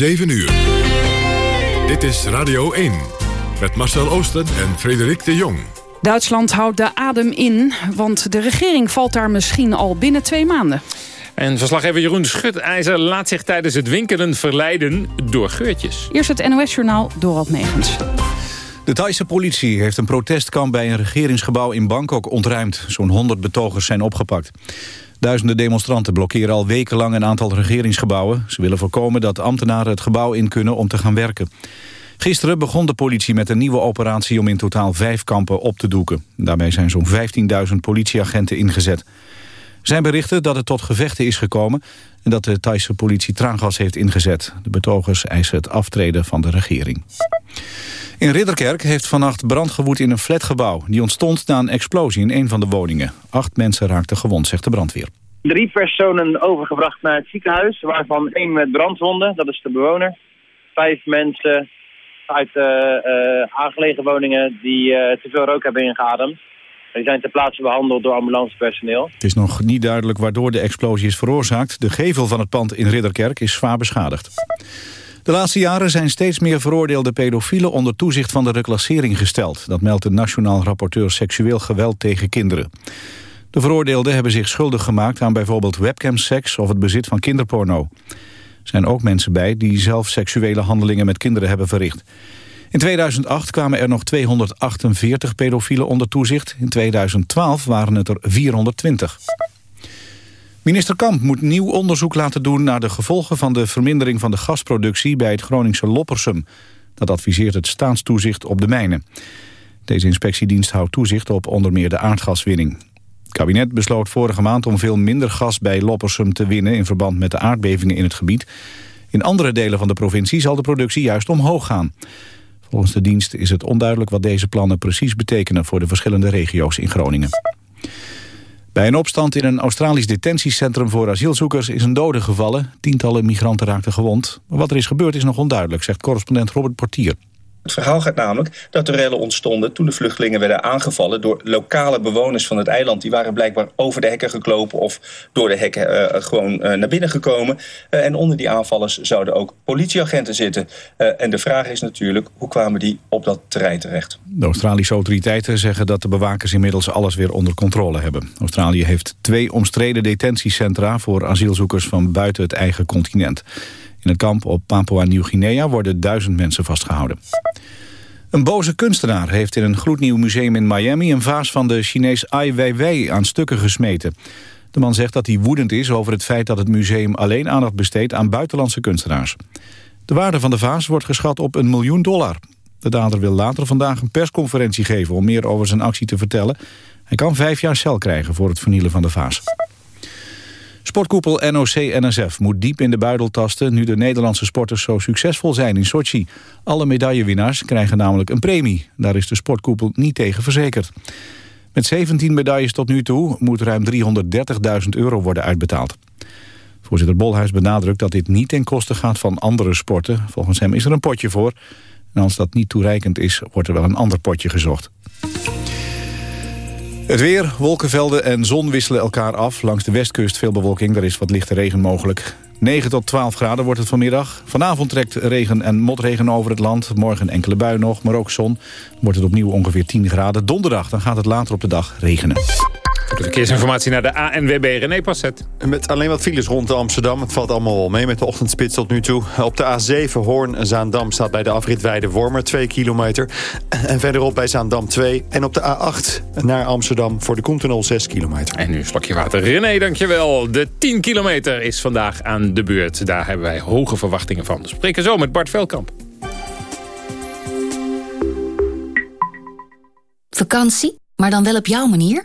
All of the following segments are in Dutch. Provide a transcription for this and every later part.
7 uur. Dit is Radio 1 met Marcel Oosten en Frederik de Jong. Duitsland houdt de adem in, want de regering valt daar misschien al binnen twee maanden. En verslaggever Jeroen Schutijzer laat zich tijdens het winkelen verleiden door geurtjes. Eerst het NOS-journaal Dorald Megens. De Thaise politie heeft een protestkamp bij een regeringsgebouw in Bangkok ontruimd. Zo'n 100 betogers zijn opgepakt. Duizenden demonstranten blokkeren al wekenlang een aantal regeringsgebouwen. Ze willen voorkomen dat ambtenaren het gebouw in kunnen om te gaan werken. Gisteren begon de politie met een nieuwe operatie om in totaal vijf kampen op te doeken. Daarbij zijn zo'n 15.000 politieagenten ingezet. Zijn berichten dat het tot gevechten is gekomen en dat de Thaise politie traangas heeft ingezet. De betogers eisen het aftreden van de regering. In Ridderkerk heeft vannacht brand gewoed in een flatgebouw. Die ontstond na een explosie in een van de woningen. Acht mensen raakten gewond, zegt de brandweer. Drie personen overgebracht naar het ziekenhuis, waarvan één met brandwonden, dat is de bewoner. Vijf mensen uit uh, uh, aangelegen woningen die uh, te veel rook hebben ingeademd. Die zijn ter plaatse behandeld door ambulancepersoneel. Het is nog niet duidelijk waardoor de explosie is veroorzaakt. De gevel van het pand in Ridderkerk is zwaar beschadigd. De laatste jaren zijn steeds meer veroordeelde pedofielen onder toezicht van de reclassering gesteld. Dat meldt de Nationaal Rapporteur Seksueel Geweld tegen Kinderen. De veroordeelden hebben zich schuldig gemaakt aan bijvoorbeeld webcamseks of het bezit van kinderporno. Er zijn ook mensen bij die zelf seksuele handelingen met kinderen hebben verricht. In 2008 kwamen er nog 248 pedofielen onder toezicht. In 2012 waren het er 420. Minister Kamp moet nieuw onderzoek laten doen naar de gevolgen van de vermindering van de gasproductie bij het Groningse Loppersum. Dat adviseert het staatstoezicht op de mijnen. Deze inspectiedienst houdt toezicht op onder meer de aardgaswinning. Het kabinet besloot vorige maand om veel minder gas bij Loppersum te winnen in verband met de aardbevingen in het gebied. In andere delen van de provincie zal de productie juist omhoog gaan. Volgens de dienst is het onduidelijk wat deze plannen precies betekenen voor de verschillende regio's in Groningen. Bij een opstand in een Australisch detentiecentrum voor asielzoekers is een dode gevallen. Tientallen migranten raakten gewond. Wat er is gebeurd is nog onduidelijk, zegt correspondent Robert Portier. Het verhaal gaat namelijk dat de rellen ontstonden toen de vluchtelingen werden aangevallen door lokale bewoners van het eiland. Die waren blijkbaar over de hekken geklopen of door de hekken uh, gewoon uh, naar binnen gekomen. Uh, en onder die aanvallers zouden ook politieagenten zitten. en de vraag is natuurlijk, hoe kwamen die op dat terrein terecht? De Australische autoriteiten zeggen dat de bewakers inmiddels alles weer onder controle hebben. Australië heeft twee omstreden detentiecentra voor asielzoekers van buiten het eigen continent. In het kamp op Papua-Nieuw-Guinea worden duizend mensen vastgehouden. Een boze kunstenaar heeft in een gloednieuw museum in Miami... een vaas van de Chinees Ai Weiwei aan stukken gesmeten. De man zegt dat hij woedend is over het feit dat het museum alleen aandacht besteedt aan buitenlandse kunstenaars. De waarde van de vaas wordt geschat op een miljoen dollar. De dader wil later vandaag een persconferentie geven om meer over zijn actie te vertellen. Hij kan vijf jaar cel krijgen voor het vernielen van de vaas. Sportkoepel NOC-NSF moet diep in de buidel tasten... nu de Nederlandse sporters zo succesvol zijn in Sochi. Alle medaillewinnaars krijgen namelijk een premie. Daar is de sportkoepel niet tegen verzekerd. Met 17 medailles tot nu toe moet ruim 330.000 euro worden uitbetaald. Voorzitter Bolhuis benadrukt dat dit niet ten koste gaat van andere sporten. Volgens hem is er een potje voor. En als dat niet toereikend is, wordt er wel een ander potje gezocht. Het weer, wolkenvelden en zon wisselen elkaar af. Langs de westkust veel bewolking, er is wat lichte regen mogelijk. 9 tot 12 graden wordt het vanmiddag. Vanavond trekt regen en motregen over het land. Morgen enkele bui nog, maar ook zon. Wordt het opnieuw ongeveer 10 graden. Donderdag dan gaat het later op de dag regenen. De verkeersinformatie naar de ANWB René Passet. Met alleen wat files rond Amsterdam. Het valt allemaal wel mee met de ochtendspits tot nu toe. Op de A7 Hoorn-Zaandam staat bij de afrit Weide-Wormer 2 kilometer. En verderop bij Zaandam 2. En op de A8 naar Amsterdam voor de Koentunnel 6 kilometer. En nu een slokje water. René, dankjewel. De 10 kilometer is vandaag aan de beurt. Daar hebben wij hoge verwachtingen van. We spreken zo met Bart Velkamp. Vakantie, maar dan wel op jouw manier?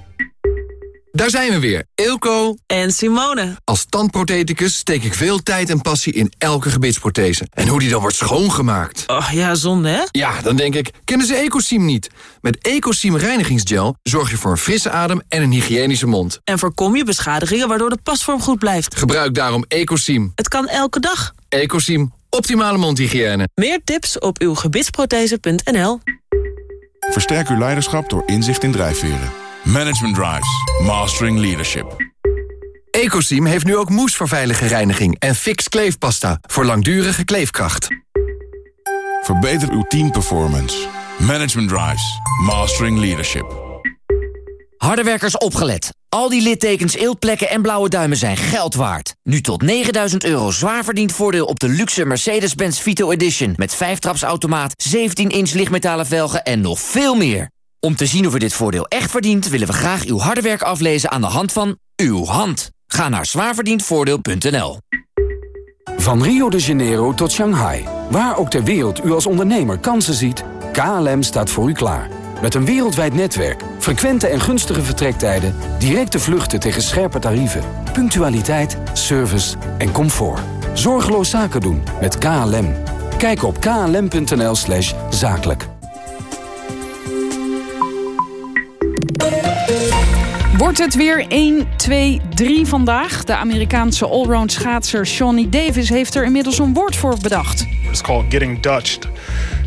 Daar zijn we weer, Eelco en Simone. Als tandprotheticus steek ik veel tijd en passie in elke gebitsprothese. En hoe die dan wordt schoongemaakt. Oh ja, zonde hè? Ja, dan denk ik, kennen ze Ecosim niet? Met Ecosim reinigingsgel zorg je voor een frisse adem en een hygiënische mond. En voorkom je beschadigingen waardoor de pasvorm goed blijft. Gebruik daarom Ecosim. Het kan elke dag. Ecosim, optimale mondhygiëne. Meer tips op uw gebitsprothese.nl Versterk uw leiderschap door inzicht in drijfveren. Management Drives. Mastering Leadership. Ecosim heeft nu ook moes voor veilige reiniging en fix kleefpasta voor langdurige kleefkracht. Verbeter uw teamperformance. Management Drives. Mastering Leadership. Harde werkers opgelet. Al die littekens, eeltplekken en blauwe duimen zijn geld waard. Nu tot 9000 euro zwaar verdiend voordeel op de luxe Mercedes-Benz Vito Edition... met 5-trapsautomaat, 17-inch lichtmetalen velgen en nog veel meer. Om te zien of u dit voordeel echt verdient... willen we graag uw harde werk aflezen aan de hand van uw hand. Ga naar zwaarverdiendvoordeel.nl. Van Rio de Janeiro tot Shanghai. Waar ook ter wereld u als ondernemer kansen ziet... KLM staat voor u klaar. Met een wereldwijd netwerk, frequente en gunstige vertrektijden... directe vluchten tegen scherpe tarieven... punctualiteit, service en comfort. Zorgeloos zaken doen met KLM. Kijk op klm.nl slash zakelijk. Wordt het weer 1, 2, 3 vandaag? De Amerikaanse allround schaatser Shawnee Davis heeft er inmiddels een woord voor bedacht. It's called getting Dutched.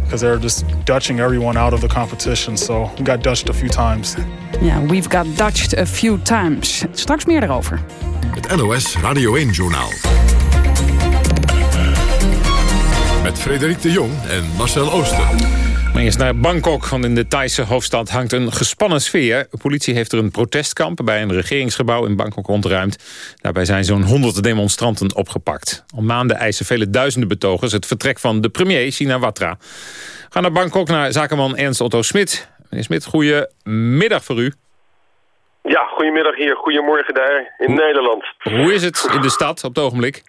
Because they're just Dutching everyone out of the competition. So we got Dutched a few times. Ja, we've got Dutched a few times. Straks meer daarover. Het NOS Radio 1-journaal. Met Frederik de Jong en Marcel Ooster. Maar eerst naar Bangkok, want in de Thaise hoofdstad hangt een gespannen sfeer. De politie heeft er een protestkamp bij een regeringsgebouw in Bangkok ontruimd. Daarbij zijn zo'n honderd demonstranten opgepakt. Al maanden eisen vele duizenden betogers het vertrek van de premier Shinawatra. We gaan naar Bangkok naar zakenman Ernst Otto Smit. Meneer Smit, goedemiddag voor u. Ja, goedemiddag hier. Goedemorgen daar in Nederland. Hoe is het in de stad op het ogenblik?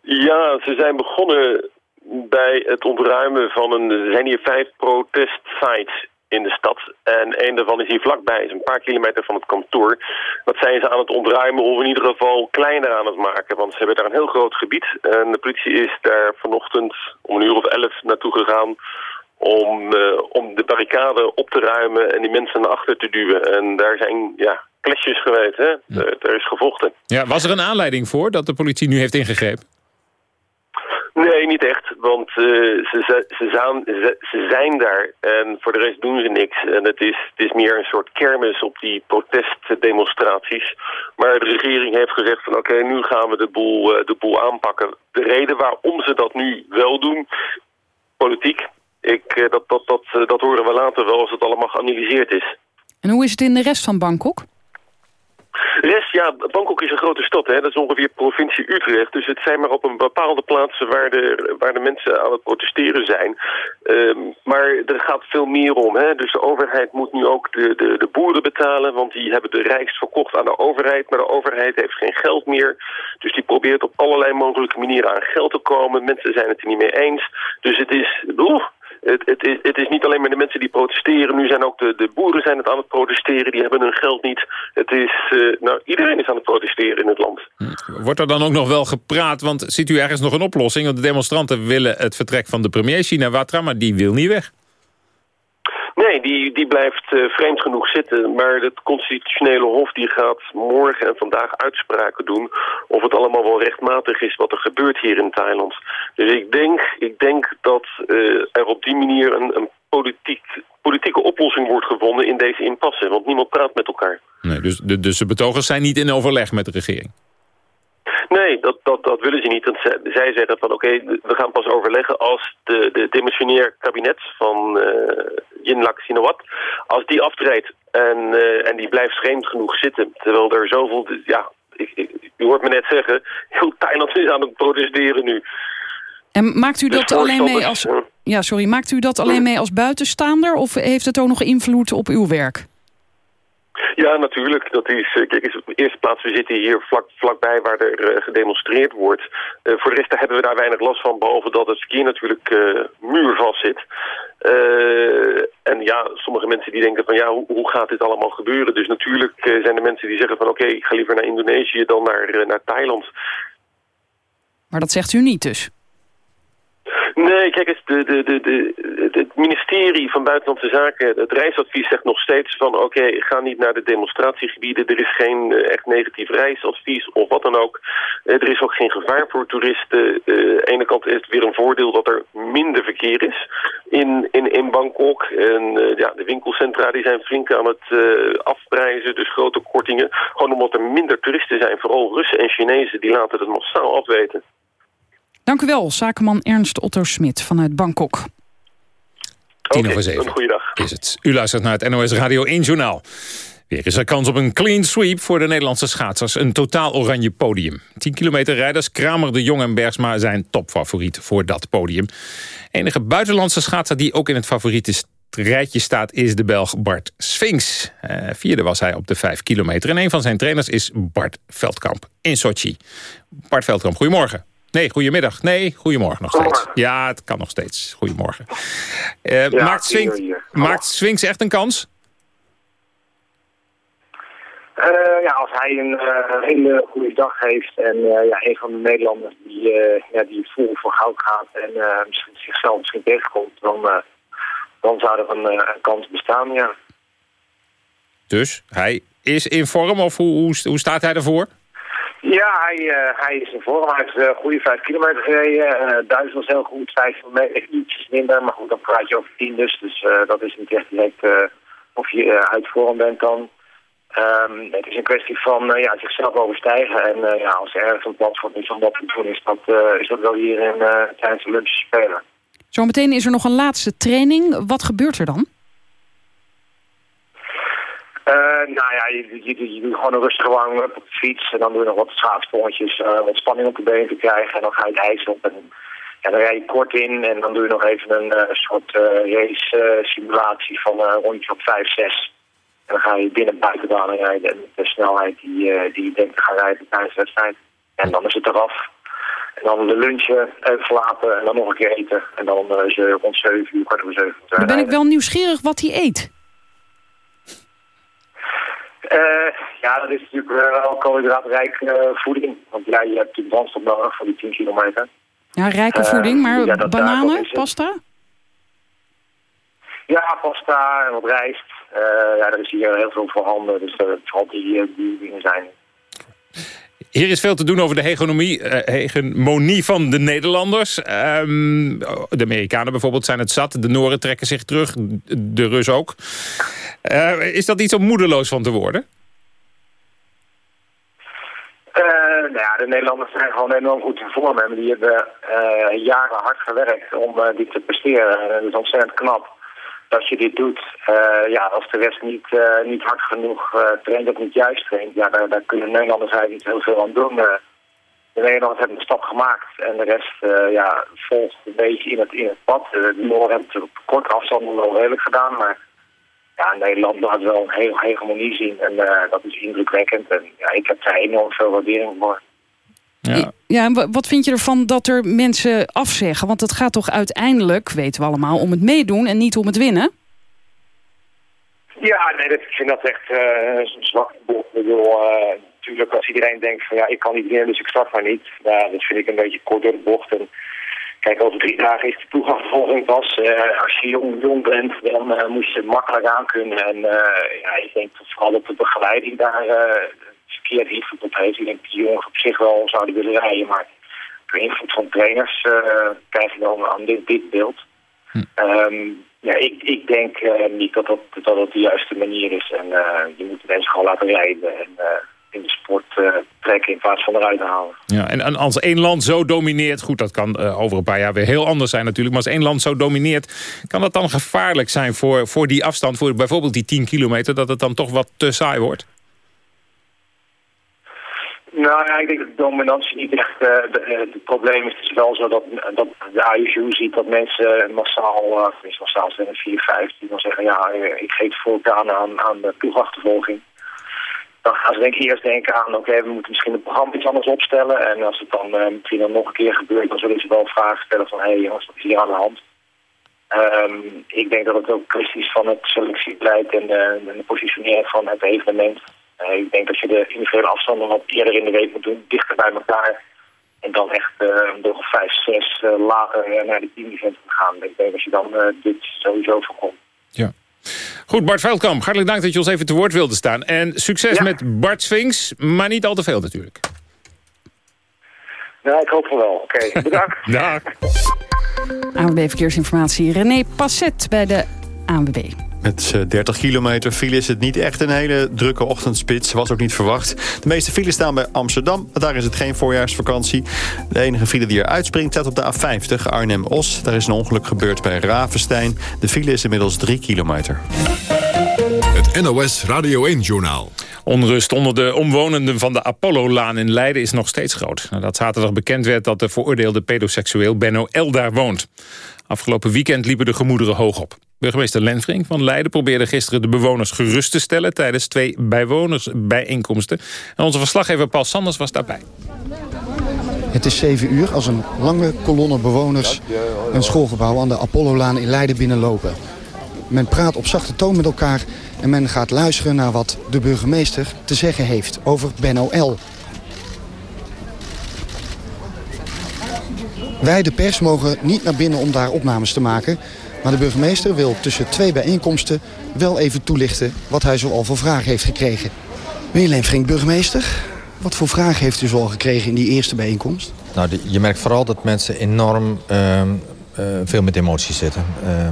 Ja, ze zijn begonnen bij het ontruimen van een... Er zijn hier vijf protestsites in de stad. En een daarvan is hier vlakbij, is een paar kilometer van het kantoor. Dat zijn ze aan het ontruimen of in ieder geval kleiner aan het maken. Want ze hebben daar een heel groot gebied. En de politie is daar vanochtend om een uur of elf naartoe gegaan... om, uh, om de barricade op te ruimen en die mensen naar achter te duwen. En daar zijn ja, clashes geweest, hè? Ja. Er, er is gevochten. Ja, was er een aanleiding voor dat de politie nu heeft ingegrepen? Nee, niet echt, want uh, ze, ze, zijn, ze, ze, zijn daar en voor de rest doen ze niks. En het is, het is meer een soort kermis op die protestdemonstraties. Maar de regering heeft gezegd van oké, nu gaan we de boel, uh, de boel aanpakken. De reden waarom ze dat nu wel doen, politiek, ik, uh, dat, dat, dat, dat horen we later wel als het allemaal geanalyseerd is. En hoe is het in de rest van Bangkok? Rest, ja, Bangkok is een grote stad, hè. dat is ongeveer provincie Utrecht. Dus het zijn maar op een bepaalde plaatsen waar de, waar de mensen aan het protesteren zijn. Um, maar er gaat veel meer om. Hè. Dus de overheid moet nu ook de, de, de boeren betalen, want die hebben de rijkst verkocht aan de overheid. Maar de overheid heeft geen geld meer. Dus die probeert op allerlei mogelijke manieren aan geld te komen. Mensen zijn het er niet mee eens. Dus het is... Oeh, het, het, is, het is niet alleen maar de mensen die protesteren. Nu zijn ook de, de boeren zijn het aan het protesteren. Die hebben hun geld niet. Het is, uh, nou, iedereen is aan het protesteren in het land. Wordt er dan ook nog wel gepraat? Want ziet u ergens nog een oplossing? Want de demonstranten willen het vertrek van de premier Shinawatra, maar die wil niet weg. Nee, die, die blijft uh, vreemd genoeg zitten. Maar het constitutionele hof die gaat morgen en vandaag uitspraken doen... of het allemaal wel rechtmatig is wat er gebeurt hier in Thailand. Dus ik denk, ik denk dat uh, er op die manier een, een politiek, politieke oplossing wordt gevonden in deze impasse. Want niemand praat met elkaar. Nee, dus, de, dus de betogers zijn niet in overleg met de regering? Nee, dat, dat, dat willen ze niet. Want zij zeggen van oké, okay, we gaan pas overleggen als de, de demissionair kabinet van uh, Yingluck Sinawat, als die aftreedt en, uh, en die blijft vreemd genoeg zitten. Terwijl er zoveel, ja, ik, ik- u hoort me net zeggen, heel Thailand is aan het protesteren nu. En maakt u Dus dat alleen mee als... Ja, sorry. Maakt u dat alleen mee als buitenstaander? Of heeft het ook nog invloed op uw werk? Ja, natuurlijk. Dat is, eh, kijk, op de eerste plaats, we zitten hier vlak, vlakbij waar er eh, gedemonstreerd wordt. Eh, voor de rest hebben we daar weinig last van, behalve dat het verkeer natuurlijk eh, muurvast zit. En ja, sommige mensen die denken van ja, hoe, hoe gaat dit allemaal gebeuren? Dus natuurlijk zijn er mensen die zeggen van oké, ik ga liever naar Indonesië dan naar, naar Thailand. Maar dat zegt u niet dus. Nee, kijk eens, de, de, de, de, het ministerie van Buitenlandse Zaken, het reisadvies zegt nog steeds van oké, ga niet naar de demonstratiegebieden. Er is geen eh, echt negatief reisadvies of wat dan ook. Eh, er is ook geen gevaar voor toeristen. Eh, aan de ene kant is het weer een voordeel dat er minder verkeer is in, in, in Bangkok. En ja, de winkelcentra die zijn flink aan het eh, afprijzen, dus grote kortingen. Gewoon omdat er minder toeristen zijn, vooral Russen en Chinezen, die laten het massaal afweten. Dank u wel, zakenman Ernst Otto Smit vanuit Bangkok. Tien over zeven. Een goede dag. Is het. U luistert naar het NOS Radio 1 Journaal. Weer is er kans op een clean sweep voor de Nederlandse schaatsers. Een totaal oranje podium. 10 kilometer rijders Kramer, De Jong en Bergsma zijn topfavoriet voor dat podium. Enige buitenlandse schaatser die ook in het favoriete rijtje staat... is de Belg Bart Sphinx. Eh, vierde was hij op de 5 kilometer. En een van zijn trainers is Bart Veldkamp in Sochi. Bart Veldkamp, goedemorgen. Nee, goedemiddag. Nee, goedemorgen nog steeds. Ja, het kan nog steeds. Goedemorgen. Eh, Ja, maakt, Sphinx echt een kans? Eh, ja, als hij een eh, hele goede dag heeft en ja, een van de Nederlanders die, ja, die vol voor goud gaat en misschien zichzelf misschien tegenkomt, dan, dan zou er een, een kans bestaan, ja. Dus hij is in vorm of hoe, hoe, hoe staat hij ervoor? Ja, hij, eh, hij is in vorm. Hij heeft een goede vijf kilometer gereden. Eh Duits was heel goed, vijf kilometer iets minder. Maar goed, dan praat je over tien dus. Dus eh, dat is niet echt direct eh, of je eh, uit vorm bent dan. Ehm, het is een kwestie van eh, ja, zichzelf overstijgen. En eh, ja, als er ergens een platform is om dat te doen, is dat, eh, is dat wel hier in, eh, tijdens de lunch spelen. Zometeen is er nog een laatste training. Wat gebeurt er dan? Eh, nou ja, je, doet gewoon een rustige op de fiets. En dan doe je nog wat schaatsprongetjes, eh, wat spanning op de benen te krijgen. En dan ga je het ijs op. En ja, dan rij je kort in. En dan doe je nog even een eh, soort eh, race eh, simulatie van een rondje op 5, 6. En dan ga je binnen buitenbanen rijden. En de snelheid die, die je denkt te gaan rijden tijdens de wedstrijd. En dan is het eraf. En dan de lunchen, even slapen en dan nog een keer eten. En dan is rond 7 uur, kwart over 7 uur. Dan ben ik wel nieuwsgierig wat hij eet. Eh, ja, dat is natuurlijk eh, wel koolhydraatrijk eh, voeding. Want ja, je hebt natuurlijk brandstof nodig voor die 10 kilometer. Ja, rijke Eh, voeding, maar ja, bananen, pasta? Ja, pasta en wat rijst. Eh, ja, er is hier heel veel voorhanden. Dus vooral die, eh, die dingen zijn. Hier is veel te doen over de hegemonie, eh, hegemonie van de Nederlanders. Ehm, de Amerikanen bijvoorbeeld zijn het zat. De Noren trekken zich terug. De Rus ook. Eh, is dat iets om moedeloos van te worden? Eh, nou ja, de Nederlanders zijn gewoon enorm goed in vorm. En die hebben jaren hard gewerkt om dit te presteren. En het is ontzettend knap dat je dit doet. Eh, ja, als de rest niet, eh, niet hard genoeg eh, traint of niet juist traint, ja, daar, daar kunnen Nederlanders eigenlijk niet heel veel aan doen. De Nederlanders hebben een stap gemaakt en de rest ja, volgt een beetje in het, in het pad. De Noorden hebben het op korte afstand wel redelijk gedaan, maar ja, Nederland laat wel een heel hegemonie zien en dat is indrukwekkend. En ja, ik heb daar enorm veel waardering voor. Ja. Ja, en wa- wat vind je ervan dat er mensen afzeggen? Want het gaat toch uiteindelijk, weten we allemaal, om het meedoen en niet om het winnen? Ja, nee, dat, ik vind dat echt eh, een zwak bocht. Ik bedoel, eh, natuurlijk als iedereen denkt van ja, ik kan niet winnen, dus ik start maar niet. Nou, dat vind ik een beetje kort door de bocht. En kijk, over drie dagen is de toegangsvervolging pas. Eh, als je jong, jong bent, dan eh, moet je het makkelijk aankunnen. En eh, ja, ik denk dat vooral dat de begeleiding daar eh verkeerd heeft. Ik denk dat die jongens op zich wel zouden willen rijden, maar door invloed van trainers eh, krijg je dan aan dit, dit beeld. Ehm, ja, ik, ik denk eh, niet dat dat, dat dat de juiste manier is. En eh, je moet de mensen gewoon laten rijden en in de sport trekken in plaats van eruit halen. Ja, en, en als één land zo domineert... goed, dat kan over een paar jaar weer heel anders zijn natuurlijk... maar als één land zo domineert... kan dat dan gevaarlijk zijn voor, voor die afstand... voor bijvoorbeeld die 10 kilometer... dat het dan toch wat te saai wordt? Nou ja, ik denk dat de dominantie niet echt uh, het probleem is. Het is wel zo dat, dat de AUSU ziet dat mensen massaal, uh, massaal zijn er 4, 5, die dan zeggen, ja, ik geef voorkeur aan, aan, de ploegachtervolging. Dan gaan ze denk ik eerst denken aan, oké, we moeten misschien het programma iets anders opstellen. En als het dan misschien dan nog een keer gebeurt, dan zullen ze wel vragen stellen van, hé hey, jongens, wat is hier aan de hand? Um, ik denk dat het ook kwestie is van het selectiebeleid en, en de positionering van het evenement. Uh, ik denk dat je de individuele afstanden wat eerder in de week moet doen, dichter bij elkaar. En dan echt uh, een dag of vijf, zes uh, later naar de team-event gaan. Ik denk dat je dan dit sowieso voorkomt. Ja. Goed, Bart Veldkamp, hartelijk dank dat je ons even te woord wilde staan. En succes ja. met Bart Sphinx, maar niet al te veel natuurlijk. Nou, ik hoop van wel. Oké, okay, bedankt. Dag. ANWB Verkeersinformatie, René Passet bij de ANWB. Met 30 kilometer file is het niet echt een hele drukke ochtendspits. Was ook niet verwacht. De meeste files staan bij Amsterdam. Daar is het geen voorjaarsvakantie. De enige file die er uitspringt staat op de A50 Arnhem-Os. Daar is een ongeluk gebeurd bij Ravenstein. De file is inmiddels 3 kilometer. Het NOS Radio 1-journaal. Onrust onder de omwonenden van de Apollo-laan in Leiden is nog steeds groot. Nadat zaterdag bekend werd dat de veroordeelde pedoseksueel Benno L. daar woont. Afgelopen weekend liepen de gemoederen hoog op. Burgemeester Lenvring van Leiden probeerde gisteren de bewoners gerust te stellen... tijdens twee bijwonersbijeenkomsten. En onze verslaggever Paul Sanders was daarbij. Het is 7 uur als een lange kolonne bewoners een schoolgebouw aan de Apollo-laan in Leiden binnenlopen. Men praat op zachte toon met elkaar en men gaat luisteren naar wat de burgemeester te zeggen heeft over Benno L. Wij, de pers, mogen niet naar binnen om daar opnames te maken. Maar de burgemeester wil tussen twee bijeenkomsten wel even toelichten wat hij zoal voor vragen heeft gekregen. Meneer Lenfrink, burgemeester, wat voor vragen heeft u zoal gekregen in die eerste bijeenkomst? Nou, je merkt vooral dat mensen enorm uh, uh, veel met emoties zitten. Uh,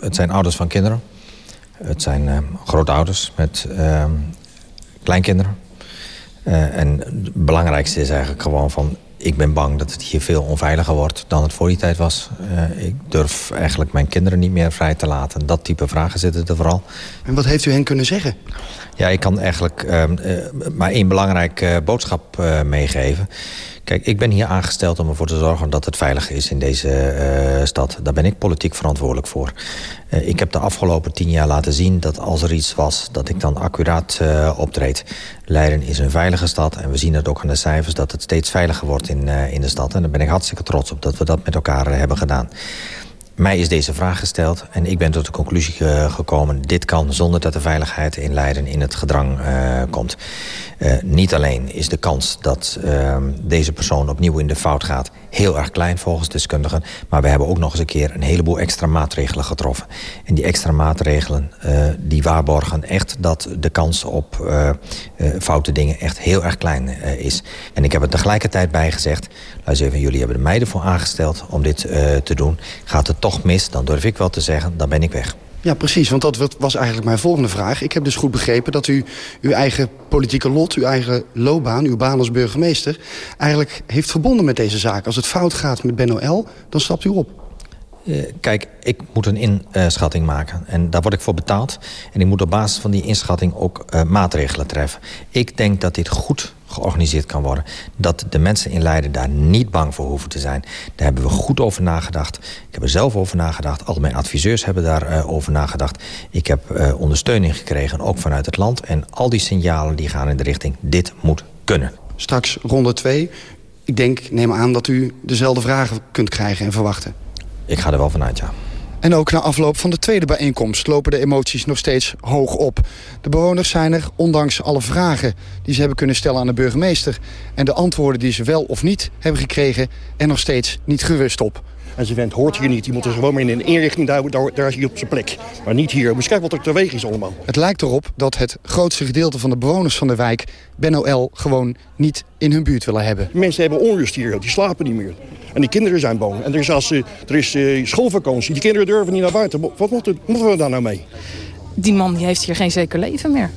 het zijn ouders van kinderen. Het zijn uh, grootouders met kleinkinderen. Uh, en het belangrijkste is eigenlijk gewoon van... ik ben bang dat het hier veel onveiliger wordt dan het voor die tijd was. Uh, ik durf eigenlijk mijn kinderen niet meer vrij te laten. Dat type vragen zitten er vooral. En wat heeft u hen kunnen zeggen? Ja, ik kan eigenlijk uh, maar één belangrijke boodschap meegeven. Kijk, ik ben hier aangesteld om ervoor te zorgen dat het veilig is in deze stad. Daar ben ik politiek verantwoordelijk voor. Ik heb de afgelopen tien jaar laten zien dat als er iets was... dat ik dan accuraat uh, optreed. Leiden is een veilige stad en we zien het ook aan de cijfers... dat het steeds veiliger wordt in, in de stad. En daar ben ik hartstikke trots op dat we dat met elkaar hebben gedaan. Mij is deze vraag gesteld en ik ben tot de conclusie gekomen... dit kan zonder dat de veiligheid in Leiden in het gedrang uh, komt. Uh, niet alleen is de kans dat uh, deze persoon opnieuw in de fout gaat... heel erg klein volgens deskundigen... maar we hebben ook nog eens een keer een heleboel extra maatregelen getroffen. En die extra maatregelen uh, die waarborgen echt dat de kans op uh, foute dingen... echt heel erg klein is. En ik heb er tegelijkertijd bij gezegd... luister even, jullie hebben de meiden voor aangesteld om dit te doen. Gaat het toch mis, dan durf ik wel te zeggen, dan ben ik weg. Ja, precies, want dat was eigenlijk mijn volgende vraag. Ik heb dus goed begrepen dat u uw eigen politieke lot... uw eigen loopbaan, uw baan als burgemeester... eigenlijk heeft verbonden met deze zaak. Als het fout gaat met Benno L, dan stapt u op. Uh, kijk, ik moet een inschatting maken. En daar word ik voor betaald. En ik moet op basis van die inschatting ook uh, maatregelen treffen. Ik denk dat dit goed georganiseerd kan worden. Dat de mensen in Leiden daar niet bang voor hoeven te zijn. Daar hebben we goed over nagedacht. Ik heb er zelf over nagedacht. Al mijn adviseurs hebben daarover uh, over nagedacht. Ik heb uh, ondersteuning gekregen, ook vanuit het land. En al die signalen die gaan in de richting, dit moet kunnen. Straks ronde 2. Ik denk, neem aan dat u dezelfde vragen kunt krijgen en verwachten. Ik ga er wel vanuit, ja. En ook na afloop van de tweede bijeenkomst lopen de emoties nog steeds hoog op. De bewoners zijn er, ondanks alle vragen die ze hebben kunnen stellen aan de burgemeester... en de antwoorden die ze wel of niet hebben gekregen, er nog steeds niet gerust op. En zijn vent hoort hier niet. Die moet er gewoon maar in een inrichting, daar, daar, daar is hij op zijn plek. Maar niet hier. Moet kijken wat er teweeg is allemaal. Het lijkt erop dat het grootste gedeelte van de bewoners van de wijk... Benno L. gewoon niet in hun buurt willen hebben. Mensen hebben onrust hier, die slapen niet meer. En die kinderen zijn bang. En er is, als, er is uh, schoolvakantie, die kinderen durven niet naar buiten. Wat moeten, moeten we daar nou mee? Die man die heeft hier geen zeker leven meer.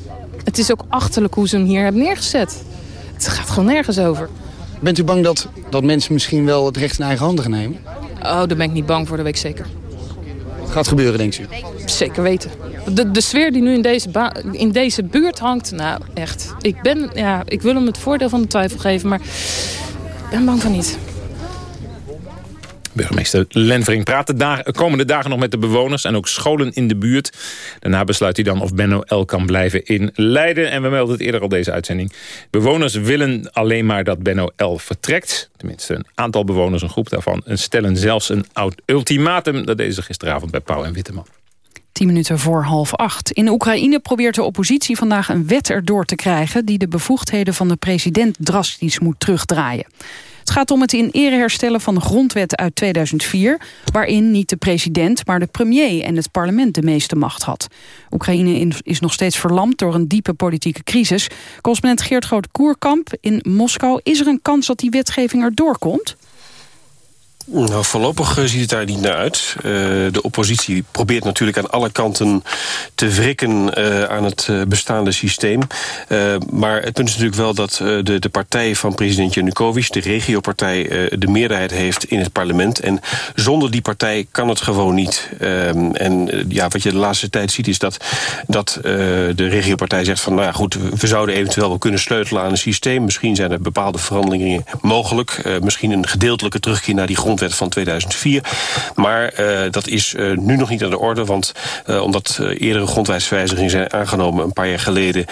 Het is ook achterlijk hoe ze hem hier hebben neergezet. Het gaat gewoon nergens over. Bent u bang dat, dat mensen misschien wel het recht in eigen handen gaan nemen? Oh, daar ben ik niet bang voor, dat weet ik zeker. gaat gebeuren, denkt u? Zeker weten. De, de sfeer die nu in deze, in deze buurt hangt, nou echt. Ik, ben, ja, ik wil hem het voordeel van de twijfel geven, maar ik ben bang van niet. Burgemeester Lenvering praat de komende dagen nog met de bewoners... en ook scholen in de buurt. Daarna besluit hij dan of Benno L. kan blijven in Leiden. En we melden het eerder al deze uitzending. Bewoners willen alleen maar dat Benno L. vertrekt. Tenminste, een aantal bewoners, een groep daarvan... en stellen zelfs een oud ultimatum. Dat deden ze gisteravond bij Pauw en Witteman. Tien minuten voor half acht. In Oekraïne probeert de oppositie vandaag een wet erdoor te krijgen... die de bevoegdheden van de president drastisch moet terugdraaien. Het gaat om het in ere herstellen van de grondwet uit 2004... waarin niet de president, maar de premier en het parlement de meeste macht had. Oekraïne is nog steeds verlamd door een diepe politieke crisis. Correspondent Geert Groot-Koerkamp in Moskou. Is er een kans dat die wetgeving erdoor komt? Nou, voorlopig eh, ziet het daar niet naar uit. Uh, de oppositie probeert natuurlijk aan alle kanten te wrikken uh, aan het bestaande systeem. maar het punt is natuurlijk wel dat de, de partij van president Janukovic, de regiopartij, de meerderheid heeft in het parlement. En zonder die partij kan het gewoon niet. Ehm, en ja, wat je de laatste tijd ziet is dat, dat de regiopartij zegt van... nou ja, goed, we zouden eventueel wel kunnen sleutelen aan een systeem. Misschien zijn er bepaalde veranderingen mogelijk. misschien een gedeeltelijke terugkeer naar die grond grondwet van 2004. Maar uh, dat is uh, nu nog niet aan de orde, want uh, omdat eerdere grondwijswijzigingen zijn aangenomen een paar jaar geleden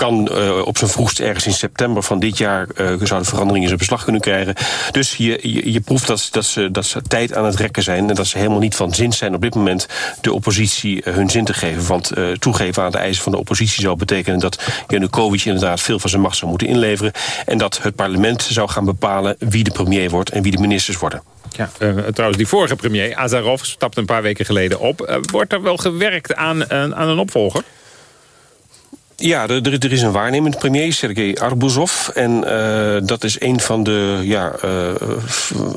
kan uh, op zijn vroegst ergens in september van dit jaar uh, zouden veranderingen in zijn beslag kunnen krijgen. Dus je, je, je proeft dat, dat, ze, dat ze tijd aan het rekken zijn en dat ze helemaal niet van zin zijn op dit moment de oppositie uh, hun zin te geven. Want toegeven aan de eisen van de oppositie zou betekenen dat Janukovic inderdaad veel van zijn macht zou moeten inleveren en dat het parlement zou gaan bepalen wie de premier wordt en wie de ministers worden. Ja, trouwens, die vorige premier, Azarov, stapte een paar weken geleden op. Wordt er wel gewerkt aan, uh, aan een opvolger? Ja, er, er, is een waarnemend premier, Sergei Arbuzov. En uh, dat is een van de ja, uh,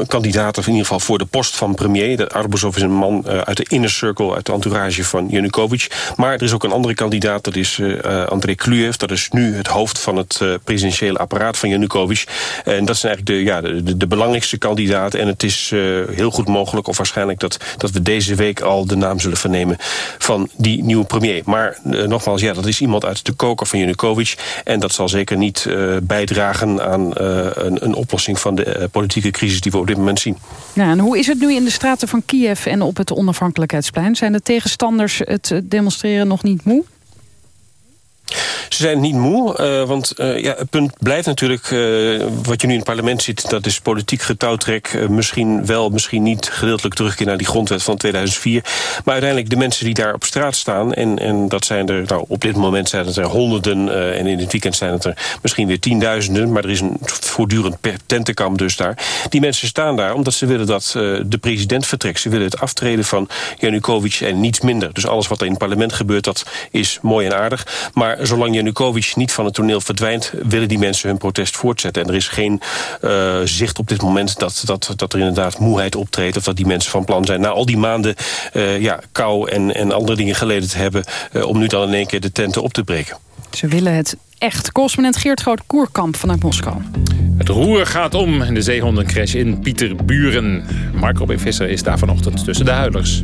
kandidaten, in ieder geval voor de post van premier. Arbuzov is een man uh, uit de inner circle, uit de entourage van Yanukovych. Maar er is ook een andere kandidaat, dat is Andrei Kluev. Dat is nu het hoofd van het presidentiële apparaat van Yanukovych. En dat zijn eigenlijk de, ja, de belangrijkste kandidaten. En het is heel goed mogelijk, of waarschijnlijk, dat, dat we deze week al de naam zullen vernemen van die nieuwe premier. Maar nogmaals, ja, dat is iemand uit de koker van Janukovic. En dat zal zeker niet uh, bijdragen aan uh, een, een, oplossing van de uh, politieke crisis die we op dit moment zien. Ja, en hoe is het nu in de straten van Kiev en op het onafhankelijkheidsplein? Zijn de tegenstanders het demonstreren nog niet moe? Ze zijn niet moe, uh, want uh, ja, het punt blijft natuurlijk... Uh, wat je nu in het parlement ziet, dat is politiek getouwtrek. misschien wel, misschien niet gedeeltelijk terugkeer naar die grondwet van 2004. Maar uiteindelijk de mensen die daar op straat staan... en, en dat zijn er, nou, op dit moment zijn het er honderden... en in het weekend zijn het er misschien weer tienduizenden... maar er is een voortdurend tentenkamp dus daar. Die mensen staan daar omdat ze willen dat de president vertrekt. Ze willen het aftreden van Janukovic en niets minder. Dus alles wat er in het parlement gebeurt, dat is mooi en aardig. Maar zolang Janukovic niet van het toneel verdwijnt... willen die mensen hun protest voortzetten. En er is geen uh, zicht op dit moment dat, dat, dat er inderdaad moeheid optreedt... of dat die mensen van plan zijn na al die maanden uh, ja, kou en, en andere dingen geleden te hebben... Uh, om nu dan in één keer de tenten op te breken. Ze willen het echt. Correspondent Geert Groot-Koerkamp vanuit Moskou. Het roer gaat om in de zeehondencrash in Pieterburen. Mark Robin Visser is daar vanochtend tussen de huilers.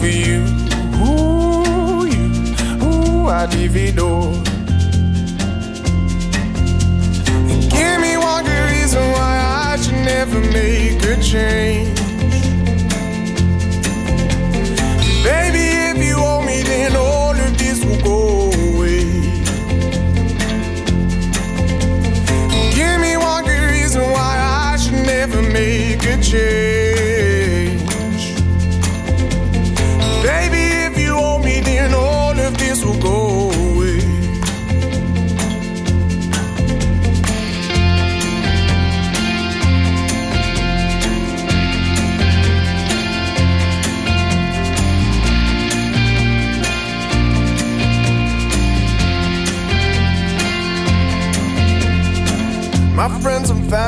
For you, ooh, you, ooh, it all. And give me one good reason why I should never make a change. Baby, if you owe me, then all of this will go away. Give me one good reason why I should never make a change.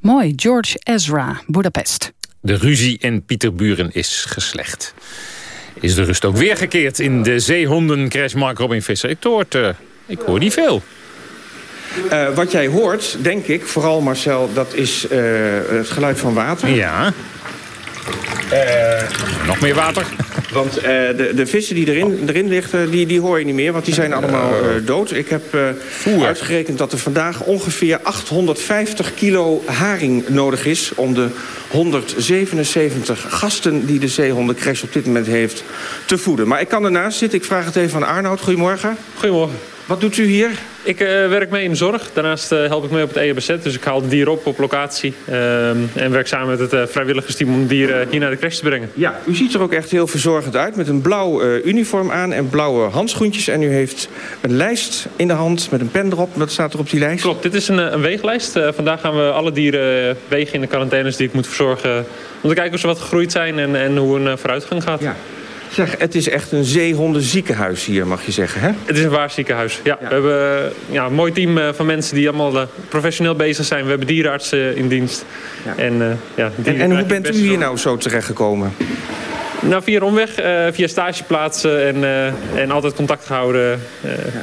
Mooi, George Ezra, Budapest. De ruzie in Pieterburen is geslecht. Is de rust ook weer gekeerd in de zeehondencrash Mark Robin Visser? Ik hoor, uh, ik hoor niet veel. Uh, wat jij hoort, denk ik, vooral Marcel, dat is uh, het geluid van water. Ja. Nog meer water. Want de, de vissen die erin, erin liggen, die, die hoor je niet meer. Want die zijn allemaal dood. Ik heb uitgerekend dat er vandaag ongeveer 850 kilo haring nodig is... om de 177 gasten die de zeehondencrash op dit moment heeft te voeden. Maar ik kan ernaast zitten. Ik vraag het even aan Arnoud. Goedemorgen. Goedemorgen. Wat doet u hier? Ik uh, werk mee in de zorg. Daarnaast uh, help ik mee op het EHBZ. Dus ik haal de dieren op op locatie. Uh, en werk samen met het uh, vrijwilligersteam om dieren hier naar de crash te brengen. Ja, u ziet er ook echt heel verzorgend uit. Met een blauw uniform aan en blauwe handschoentjes. En u heeft een lijst in de hand met een pen erop. Wat staat er op die lijst? Klopt, dit is een, een weeglijst. vandaag gaan we alle dieren wegen in de quarantaines die ik moet verzorgen. Om te kijken of ze wat gegroeid zijn en, en hoe een vooruitgang gaat. Ja. Zeg, het is echt een zeehondenziekenhuis hier, mag je zeggen, hè? Het is een waar ziekenhuis, ja. ja. We hebben ja, een mooi team van mensen die allemaal uh, professioneel bezig zijn. We hebben dierenartsen in dienst. Ja. En, uh, ja, en, en hoe bent u hier nou zo terechtgekomen? Nou, via omweg, uh, via stageplaatsen en, en altijd contact gehouden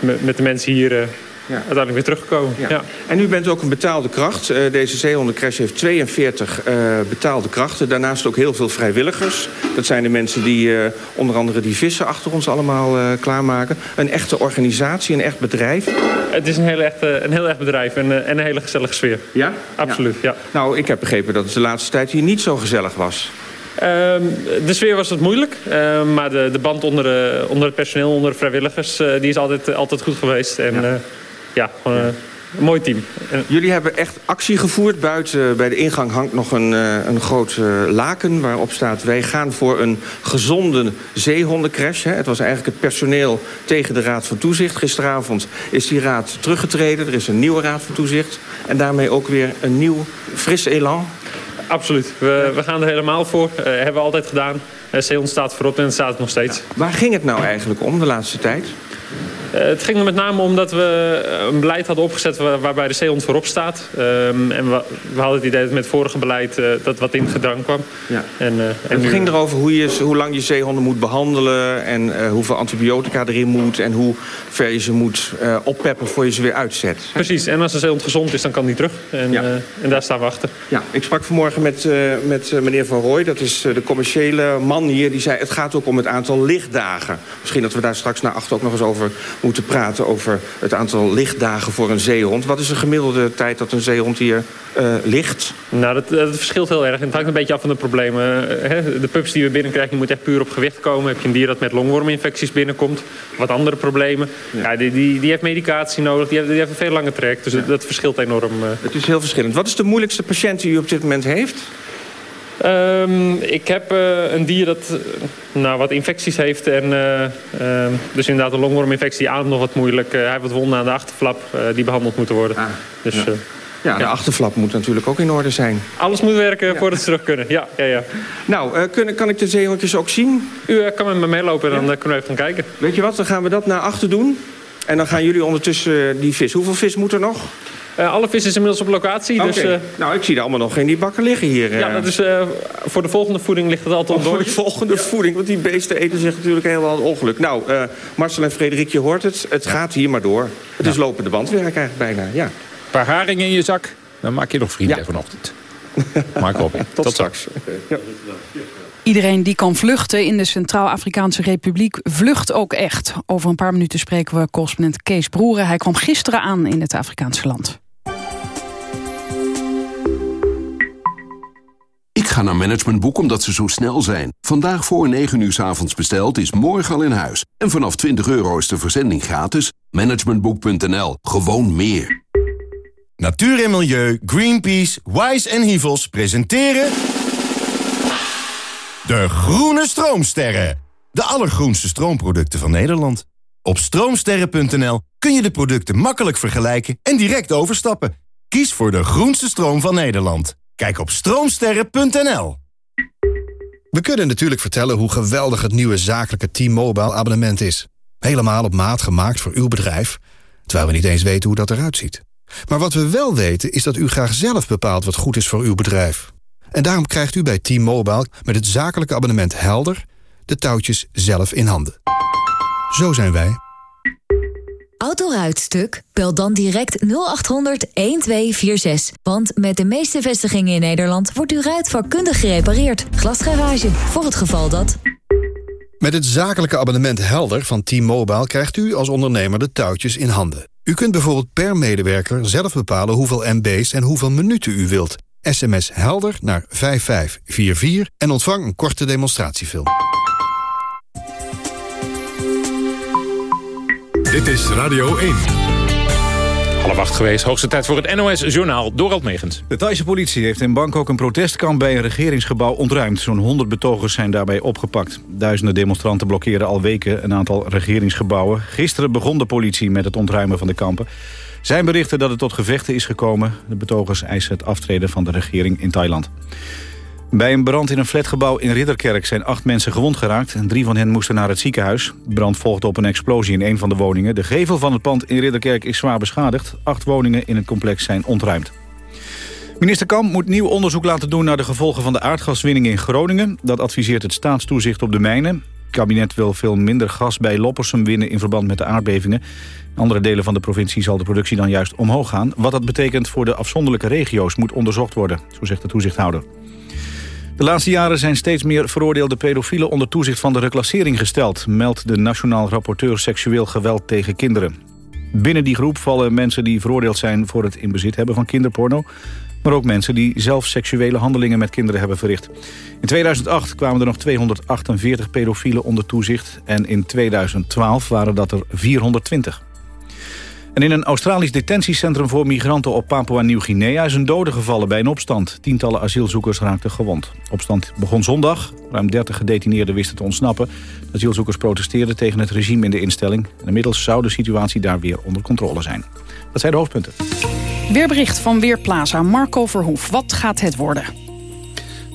met, met de mensen hier... Ja. uiteindelijk weer teruggekomen. Ja. ja. En u bent ook een betaalde kracht. Uh, deze zeehondencrash heeft 42 uh, betaalde krachten. Daarnaast ook heel veel vrijwilligers. Dat zijn de mensen die uh, onder andere die vissen achter ons allemaal klaarmaken. Een echte organisatie, een echt bedrijf. Het is een heel echt, een heel echt bedrijf en, en een hele gezellige sfeer. Ja? Absoluut, ja. Nou, ik heb begrepen dat het de laatste tijd hier niet zo gezellig was. Um, de sfeer was wat moeilijk, uh, maar de, de band onder, de, onder het personeel, onder de vrijwilligers, die is altijd, altijd goed geweest. En, ja ja, ja. een mooi team. Jullie hebben echt actie gevoerd. Buiten bij de ingang hangt nog een, een groot laken waarop staat... wij gaan voor een gezonde zeehondencrash. Het was eigenlijk het personeel tegen de Raad van Toezicht. Gisteravond is die raad teruggetreden. Er is een nieuwe Raad van Toezicht. En daarmee ook weer een nieuw, fris elan. Absoluut. We, we gaan er helemaal voor. Uh, hebben we altijd gedaan. Zeehond staat voorop en het staat nog steeds. Ja. Waar ging het nou eigenlijk om de laatste tijd? Uh, het ging er met name om dat we een beleid hadden opgezet waar, waarbij de zeehond voorop staat. Um, en we, we, hadden het idee dat met het vorige beleid uh, dat wat in gedrang kwam. Ja. En, uh, en het nu... ging erover hoe, je, hoe lang je zeehonden moet behandelen... en hoeveel antibiotica erin moet... en hoe ver je ze moet oppeppen voor je ze weer uitzet. Precies, en als de zeehond gezond is, dan kan die terug. En, ja. en daar staan we achter. Ja, ik sprak vanmorgen met, met meneer Van Rooij. Dat is de commerciële man hier. Die zei, het gaat ook om het aantal lichtdagen. Misschien dat we daar straks naar achter ook nog eens over moeten praten over het aantal lichtdagen voor een zeehond. Wat is de gemiddelde tijd dat een zeehond hier uh, ligt? Nou, dat, dat, verschilt heel erg. Het hangt een beetje af van de problemen. Hè? De pups die we binnenkrijgen, die moeten echt puur op gewicht komen. Heb je een dier dat met longworminfecties binnenkomt, wat andere problemen. Ja. ja die, die, die, heeft medicatie nodig, die heeft, die heeft een veel langer traject. Dus ja. dat, dat, verschilt enorm. Uh. Het is heel verschillend. Wat is de moeilijkste patiënt die u op dit moment heeft? Um, ik heb uh, een dier dat uh, nou, wat infecties heeft. En, uh, dus inderdaad een longworminfectie aan nog wat moeilijk. hij heeft wat wonden aan de achterflap die behandeld moeten worden. Ah, dus, ja. ja. de achterflap moet natuurlijk ook in orde zijn. Alles moet werken ja. voordat ze terug kunnen. Ja, ja, ja. Nou, kunnen, kan ik de zeehondjes ook zien? U kan met me meelopen en dan kunnen we even gaan kijken. Weet je wat, dan gaan we dat naar achter doen. En dan gaan jullie ondertussen die vis. Hoeveel vis moet er nog? Uh, alle vis is inmiddels op locatie. Okay. Dus, uh, nou, ik zie er allemaal nog geen die bakken liggen hier. Ja, dat is, uh, voor de volgende voeding ligt het altijd oh, Voor de volgende ja. voeding, want die beesten eten zich natuurlijk helemaal aan ongeluk. Nou, Marcel en Frederik, je hoort het. Het ja. gaat hier maar door. Het ja. is lopende bandwerk eigenlijk bijna, ja. Een paar haringen in je zak, dan maak je nog vrienden ja. vanochtend. Mark op. Tot, Tot straks. Ja. Iedereen die kan vluchten in de Centraal-Afrikaanse Republiek vlucht ook echt. Over een paar minuten spreken we correspondent Kees Broeren. Hij kwam gisteren aan in het Afrikaanse land. Ik ga naar Managementboek omdat ze zo snel zijn. Vandaag voor 9 uur s avonds besteld is morgen al in huis. En vanaf 20 euro is de verzending gratis. Managementboek.nl. Gewoon meer. Natuur en Milieu, Greenpeace, Wise en Hivels presenteren... De Groene Stroomsterren. De allergroenste stroomproducten van Nederland. Op stroomsterren.nl kun je de producten makkelijk vergelijken en direct overstappen. Kies voor de groenste stroom van Nederland. Kijk op stroomsterren.nl. We kunnen natuurlijk vertellen hoe geweldig het nieuwe zakelijke T-Mobile abonnement is. Helemaal op maat gemaakt voor uw bedrijf, terwijl we niet eens weten hoe dat eruit ziet. Maar wat we wel weten is dat u graag zelf bepaalt wat goed is voor uw bedrijf. En daarom krijgt u bij T-Mobile met het zakelijke abonnement Helder... de touwtjes zelf in handen. Zo zijn wij. Autoruitstuk? Bel dan direct 0800 1246. Want met de meeste vestigingen in Nederland... wordt uw ruit vakkundig gerepareerd. Glasgarage, voor het geval dat... Met het zakelijke abonnement Helder van T-Mobile... krijgt u als ondernemer de touwtjes in handen. U kunt bijvoorbeeld per medewerker zelf bepalen... hoeveel MB's en hoeveel minuten u wilt... SMS helder naar 5544 en ontvang een korte demonstratiefilm. Dit is Radio 1. Half acht geweest, hoogste tijd voor het NOS-journaal. Dorald Megens. De Thaise politie heeft in Bangkok een protestkamp bij een regeringsgebouw ontruimd. Zo'n 100 betogers zijn daarbij opgepakt. Duizenden demonstranten blokkeren al weken een aantal regeringsgebouwen. Gisteren begon de politie met het ontruimen van de kampen. Zijn berichten dat het tot gevechten is gekomen. De betogers eisen het aftreden van de regering in Thailand. Bij een brand in een flatgebouw in Ridderkerk zijn acht mensen gewond geraakt... en drie van hen moesten naar het ziekenhuis. De brand volgde op een explosie in een van de woningen. De gevel van het pand in Ridderkerk is zwaar beschadigd. Acht woningen in het complex zijn ontruimd. Minister Kamp moet nieuw onderzoek laten doen naar de gevolgen van de aardgaswinning in Groningen. Dat adviseert het staatstoezicht op de mijnen. Kabinet wil veel minder gas bij Loppersum winnen in verband met de aardbevingen. In andere delen van de provincie zal de productie dan juist omhoog gaan. Wat dat betekent voor de afzonderlijke regio's moet onderzocht worden, zo zegt de toezichthouder. De laatste jaren zijn steeds meer veroordeelde pedofielen onder toezicht van de reclassering gesteld, meldt de Nationaal Rapporteur Seksueel Geweld tegen Kinderen. Binnen die groep vallen mensen die veroordeeld zijn voor het in bezit hebben van kinderporno, maar ook mensen die zelf seksuele handelingen met kinderen hebben verricht. In 2008 kwamen er nog 248 pedofielen onder toezicht en in 2012 waren dat er 420. En in een Australisch detentiecentrum voor migranten op Papua-Nieuw-Guinea... is een dode gevallen bij een opstand. Tientallen asielzoekers raakten gewond. Opstand begon zondag. Ruim 30 gedetineerden wisten te ontsnappen. Asielzoekers protesteerden tegen het regime in de instelling. Inmiddels zou de situatie daar weer onder controle zijn. Dat zijn de hoofdpunten. Weerbericht van Weerplaza Marco Verhoef. Wat gaat het worden?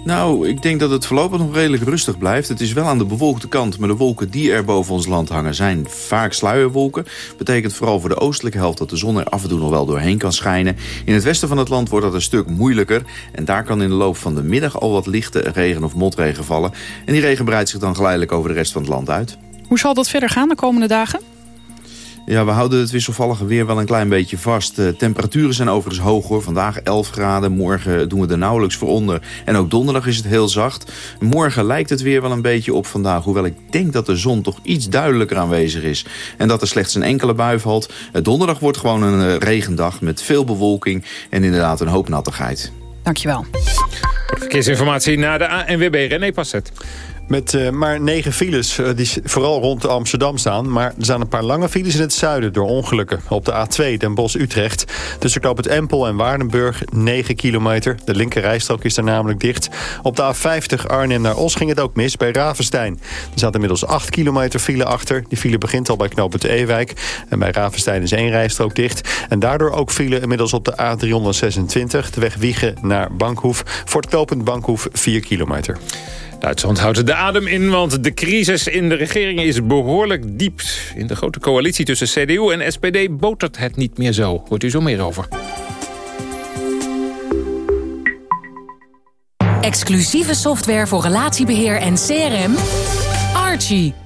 Nou, ik denk dat het voorlopig nog redelijk rustig blijft. Het is wel aan de bewolkte kant, maar de wolken die er boven ons land hangen... zijn vaak sluierwolken. Betekent vooral voor de oostelijke helft dat de zon er af en toe nog wel doorheen kan schijnen. In het westen van het land wordt dat een stuk moeilijker. En daar kan in de loop van de middag al wat lichte regen of motregen vallen. En die regen breidt zich dan geleidelijk over de rest van het land uit. Hoe zal dat verder gaan de komende dagen? Ja, we houden het wisselvallige weer wel een klein beetje vast. De temperaturen zijn overigens hoog hoor. Vandaag 11 graden, morgen doen we er nauwelijks voor onder. En ook donderdag is het heel zacht. Morgen lijkt het weer wel een beetje op vandaag. Hoewel ik denk dat de zon toch iets duidelijker aanwezig is. En dat er slechts een enkele bui valt. Donderdag wordt gewoon een regendag met veel bewolking. En inderdaad een hoop nattigheid. Dankjewel. Verkeersinformatie naar de ANWB René Passet. Met uh, maar negen files uh, die vooral rond Amsterdam staan. Maar er zijn een paar lange files in het zuiden door ongelukken. Op de A2 Den Bosch-Utrecht. Tussen knoop het Empel en Waardenburg 9 kilometer. De linker rijstrook is daar namelijk dicht. Op de A50 Arnhem naar Os ging het ook mis bij Ravenstein. Er staat inmiddels 8 kilometer file achter. Die file begint al bij knoop Ewijk. En bij Ravenstein is één rijstrook dicht. En daardoor ook file inmiddels op de A326. De weg Wiegen naar Bankhoef. Voor het Bankhoef 4 kilometer. Duitsland houdt de adem in, want de crisis in de regering is behoorlijk diep. In de grote coalitie tussen CDU en SPD botert het niet meer zo. Hoort u zo meer over. Exclusieve software voor relatiebeheer en CRM. Archie.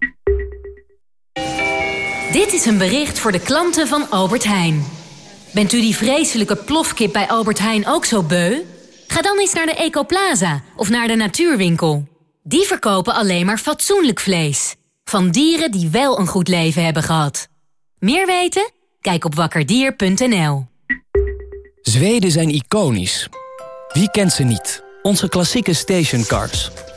Dit is een bericht voor de klanten van Albert Heijn. Bent u die vreselijke plofkip bij Albert Heijn ook zo beu? Ga dan eens naar de Ecoplaza of naar de Natuurwinkel. Die verkopen alleen maar fatsoenlijk vlees. Van dieren die wel een goed leven hebben gehad. Meer weten? Kijk op wakkerdier.nl. Zweden zijn iconisch. Wie kent ze niet? Onze klassieke stationcars.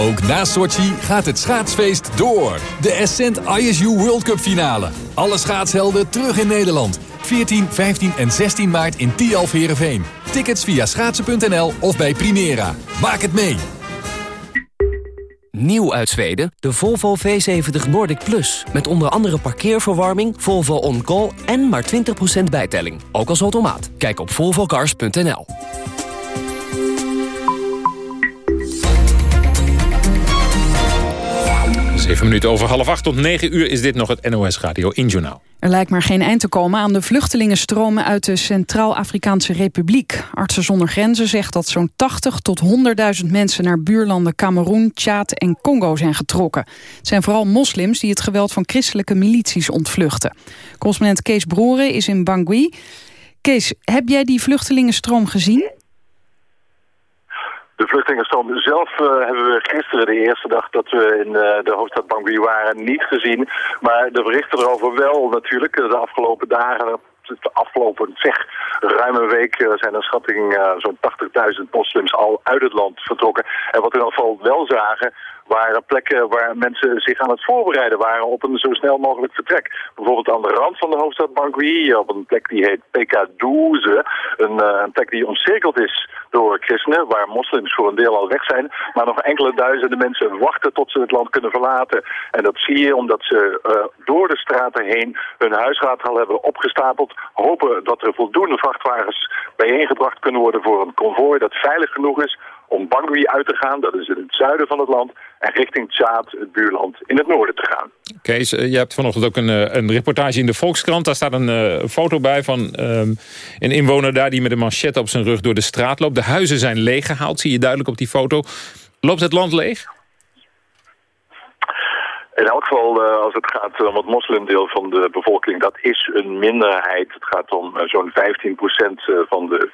Ook na Sochi gaat het schaatsfeest door. De Ascent ISU World Cup finale. Alle schaatshelden terug in Nederland. 14, 15 en 16 maart in Tialf Heerenveen. Tickets via schaatsen.nl of bij Primera. Maak het mee! Nieuw uit Zweden, de Volvo V70 Nordic Plus. Met onder andere parkeerverwarming, Volvo On Call en maar 20% bijtelling. Ook als automaat. Kijk op volvocars.nl. Zeven minuten over half acht tot negen uur is dit nog het NOS Radio in Journaal. Er lijkt maar geen eind te komen aan de vluchtelingenstromen uit de Centraal-Afrikaanse Republiek. Artsen zonder Grenzen zegt dat zo'n 80 tot 100.000 mensen naar buurlanden Cameroen, Tjaad en Congo zijn getrokken. Het zijn vooral moslims die het geweld van christelijke milities ontvluchten. Correspondent Kees Broeren is in Bangui. Kees, heb jij die vluchtelingenstroom gezien? De vluchtelingenstroom zelf uh, hebben we gisteren, de eerste dag dat we in uh, de hoofdstad Bangui waren, niet gezien. Maar de berichten erover wel natuurlijk. De afgelopen dagen, de afgelopen zeg ruim een week uh, zijn er schatting zo'n 80.000 moslims al uit het land vertrokken. En wat we in ieder geval wel zagen, waren plekken waar mensen zich aan het voorbereiden waren op een zo snel mogelijk vertrek. Bijvoorbeeld aan de rand van de hoofdstad Bangui, op een plek die heet PK12, een, uh, een plek die omcirkeld is door christenen, waar moslims voor een deel al weg zijn, maar nog enkele duizenden mensen wachten tot ze het land kunnen verlaten. En dat zie je omdat ze uh, door de straten heen hun huisraad al hebben opgestapeld, hopen dat er voldoende vrachtwagens bijeengebracht kunnen worden voor een konvooi dat veilig genoeg is om Bangui uit te gaan, dat is in het zuiden van het land, en richting Tjaad, het buurland, in het noorden te gaan. Kees, je hebt vanochtend ook een, een reportage in de Volkskrant. Daar staat een uh, foto bij van um, een inwoner daar die met een machette op zijn rug door de straat loopt. De huizen zijn leeggehaald, zie je duidelijk op die foto. Loopt het land leeg? In elk geval, uh, als het gaat om het moslimdeel van de bevolking, dat is een minderheid. Het gaat om uh, zo'n 15% van de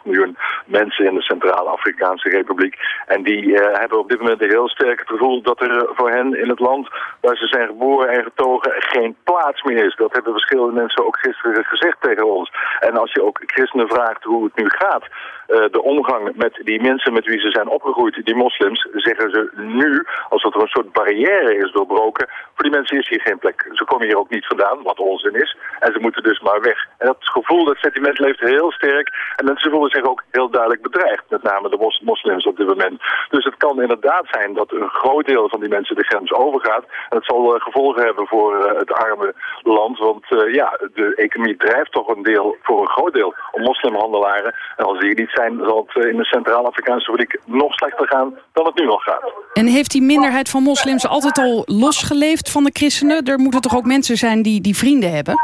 4,5 miljoen mensen in de Centraal-Afrikaanse Republiek. En die hebben op dit moment een heel sterk het gevoel dat er voor hen in het land waar ze zijn geboren en getogen geen plaats meer is. Dat hebben verschillende mensen ook gisteren gezegd tegen ons. En als je ook christenen vraagt hoe het nu gaat, de omgang met die mensen met wie ze zijn opgegroeid, die moslims, zeggen ze nu, alsof er een soort barrière is doorbroken, voor die mensen is hier geen plek. Ze komen hier ook niet vandaan, wat onzin is, en ze moeten dus maar weg. En dat gevoel, dat sentiment leeft heel sterk, en mensen voelen zich ook heel duidelijk bedreigd, met name de mos moslims op dit moment. Dus het kan inderdaad zijn dat een groot deel van die mensen de grens overgaat, en het zal uh, gevolgen hebben voor uh, het arme land, want ja, de economie drijft toch een deel, voor een groot deel, om moslimhandelaren, en als die niet zijn, zal het in de Centraal-Afrikaanse Republiek nog slechter gaan dan het nu nog gaat. En heeft die minderheid van moslims altijd al losgeleefd van de christenen? Er moeten toch ook mensen zijn die, die vrienden hebben?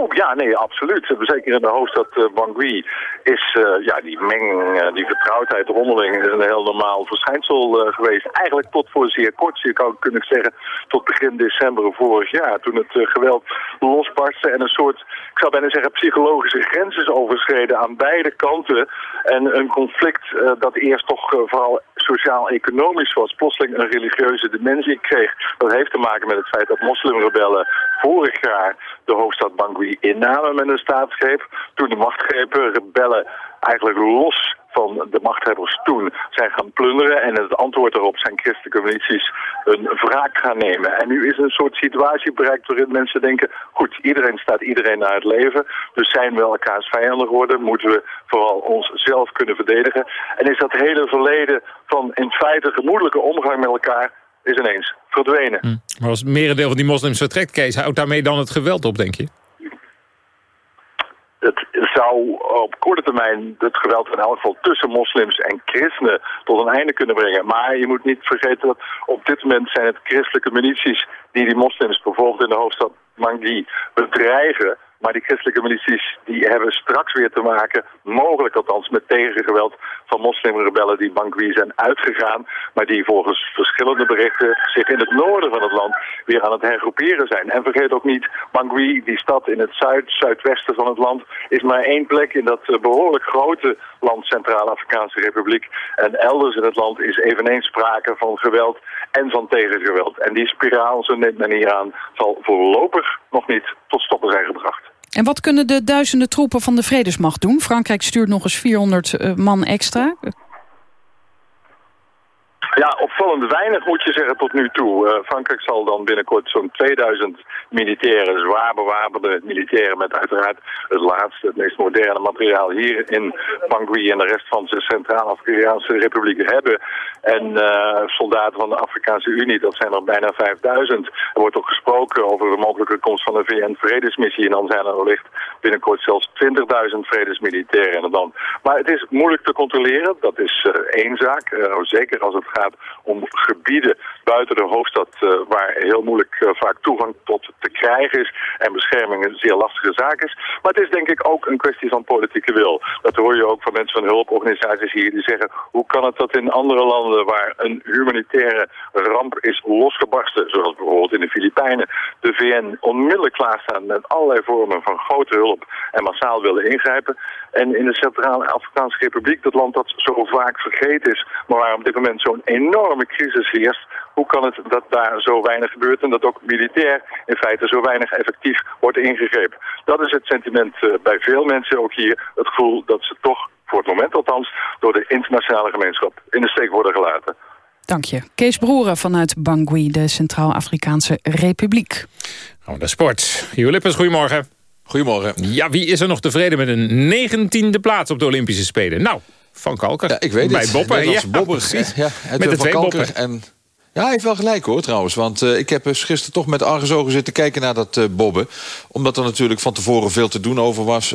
Oh ja, nee, absoluut. Zeker in de hoofdstad Bangui is uh, ja, die meng, uh, die vertrouwdheid onderling is een heel normaal verschijnsel geweest. Eigenlijk tot voor zeer kort, je kan kunnen zeggen, tot begin december vorig jaar. Toen het geweld losbarstte en een soort, ik zou bijna zeggen, psychologische grens is overschreden aan beide kanten. En een conflict dat eerst toch vooral sociaal-economisch was, plotseling een religieuze dimensie kreeg. Dat heeft te maken met het feit dat moslimrebellen vorig jaar de hoofdstad Bangui innamen met een staatsgreep. Toen de machtgrepen, rebellen, eigenlijk los van de machthebbers toen zijn gaan plunderen. En het antwoord daarop zijn christelijke milities een wraak gaan nemen. En nu is een soort situatie bereikt waarin mensen denken... goed, iedereen staat iedereen naar het leven. Dus zijn we elkaars vijanden geworden. Moeten we vooral onszelf kunnen verdedigen. En is dat hele verleden van in feite gemoedelijke omgang met elkaar is ineens verdwenen. Hm. Maar als merendeel van die moslims vertrekt, Kees, houdt daarmee dan het geweld op, denk je? Het zou op korte termijn het geweld in elk geval tussen moslims en christenen tot een einde kunnen brengen. Maar je moet niet vergeten dat op dit moment zijn het christelijke milities die die moslims bijvoorbeeld in de hoofdstad Bangui bedreigen maar die christelijke milities die hebben straks weer te maken, mogelijk althans met tegengeweld van moslimrebellen die Bangui zijn uitgegaan. Maar die volgens verschillende berichten zich in het noorden van het land weer aan het hergroeperen zijn. En vergeet ook niet, Bangui, die stad in het zuid-zuidwesten van het land, is maar één plek in dat eh, behoorlijk grote land Centraal-Afrikaanse Republiek. En elders in het land is eveneens sprake van geweld en van tegengeweld. En die spiraal, zo neemt men hier aan, zal voorlopig nog niet tot stoppen zijn gebracht. En wat kunnen de duizenden troepen van de Vredesmacht doen? Frankrijk stuurt nog eens 400 eh, man extra. Ja, opvallend weinig moet je zeggen tot nu toe. Uh, Frankrijk zal dan binnenkort zo'n 2000 militairen, zwaar bewapende militairen met uiteraard het laatste, het meest moderne materiaal hier in Bangui en de rest van de Centraal-Afrikaanse Republiek hebben. En uh, soldaten van de Afrikaanse Unie, dat zijn er bijna 5000. Er wordt ook gesproken over de mogelijke komst van een VN-vredesmissie en dan zijn er wellicht binnenkort zelfs 20.000 vredesmilitairen in land. Maar het is moeilijk te controleren, dat is uh, één zaak. zeker als het gaat om gebieden buiten de hoofdstad uh, waar heel moeilijk uh, vaak toegang tot te krijgen is en bescherming een zeer lastige zaak is. Maar het is denk ik ook een kwestie van politieke wil. Dat hoor je ook van mensen van hulporganisaties hier die zeggen hoe kan het dat in andere landen waar een humanitaire ramp is losgebarsten, zoals bijvoorbeeld in de Filipijnen, de VN onmiddellijk klaarstaan met allerlei vormen van grote hulp en massaal willen ingrijpen. En in de Centraal-Afrikaanse Republiek, dat land dat zo vaak vergeten is, maar waar op dit moment zo'n enorme crisis heerst, hoe kan het dat daar zo weinig gebeurt en dat ook militair in feite zo weinig effectief wordt ingegrepen. Dat is het sentiment uh, bij veel mensen ook hier, het gevoel dat ze toch, voor het moment althans, door de internationale gemeenschap in de steek worden gelaten. Dank je. Kees Broeren vanuit Bangui, de Centraal-Afrikaanse Republiek. Naar sport. Lippens, goedemorgen. Goedemorgen. Ja, wie is er nog tevreden met een negentiende plaats op de Olympische Spelen? Nou, Van Kalker. Ja, ik weet Bij het. Boppen. Ja, Bobber. Ja, Met de twee Boppen. En ja, hij heeft wel gelijk hoor trouwens. Want uh, ik heb dus gisteren toch met argusogen zitten kijken naar dat uh, bobben. Omdat er natuurlijk van tevoren veel te doen over was.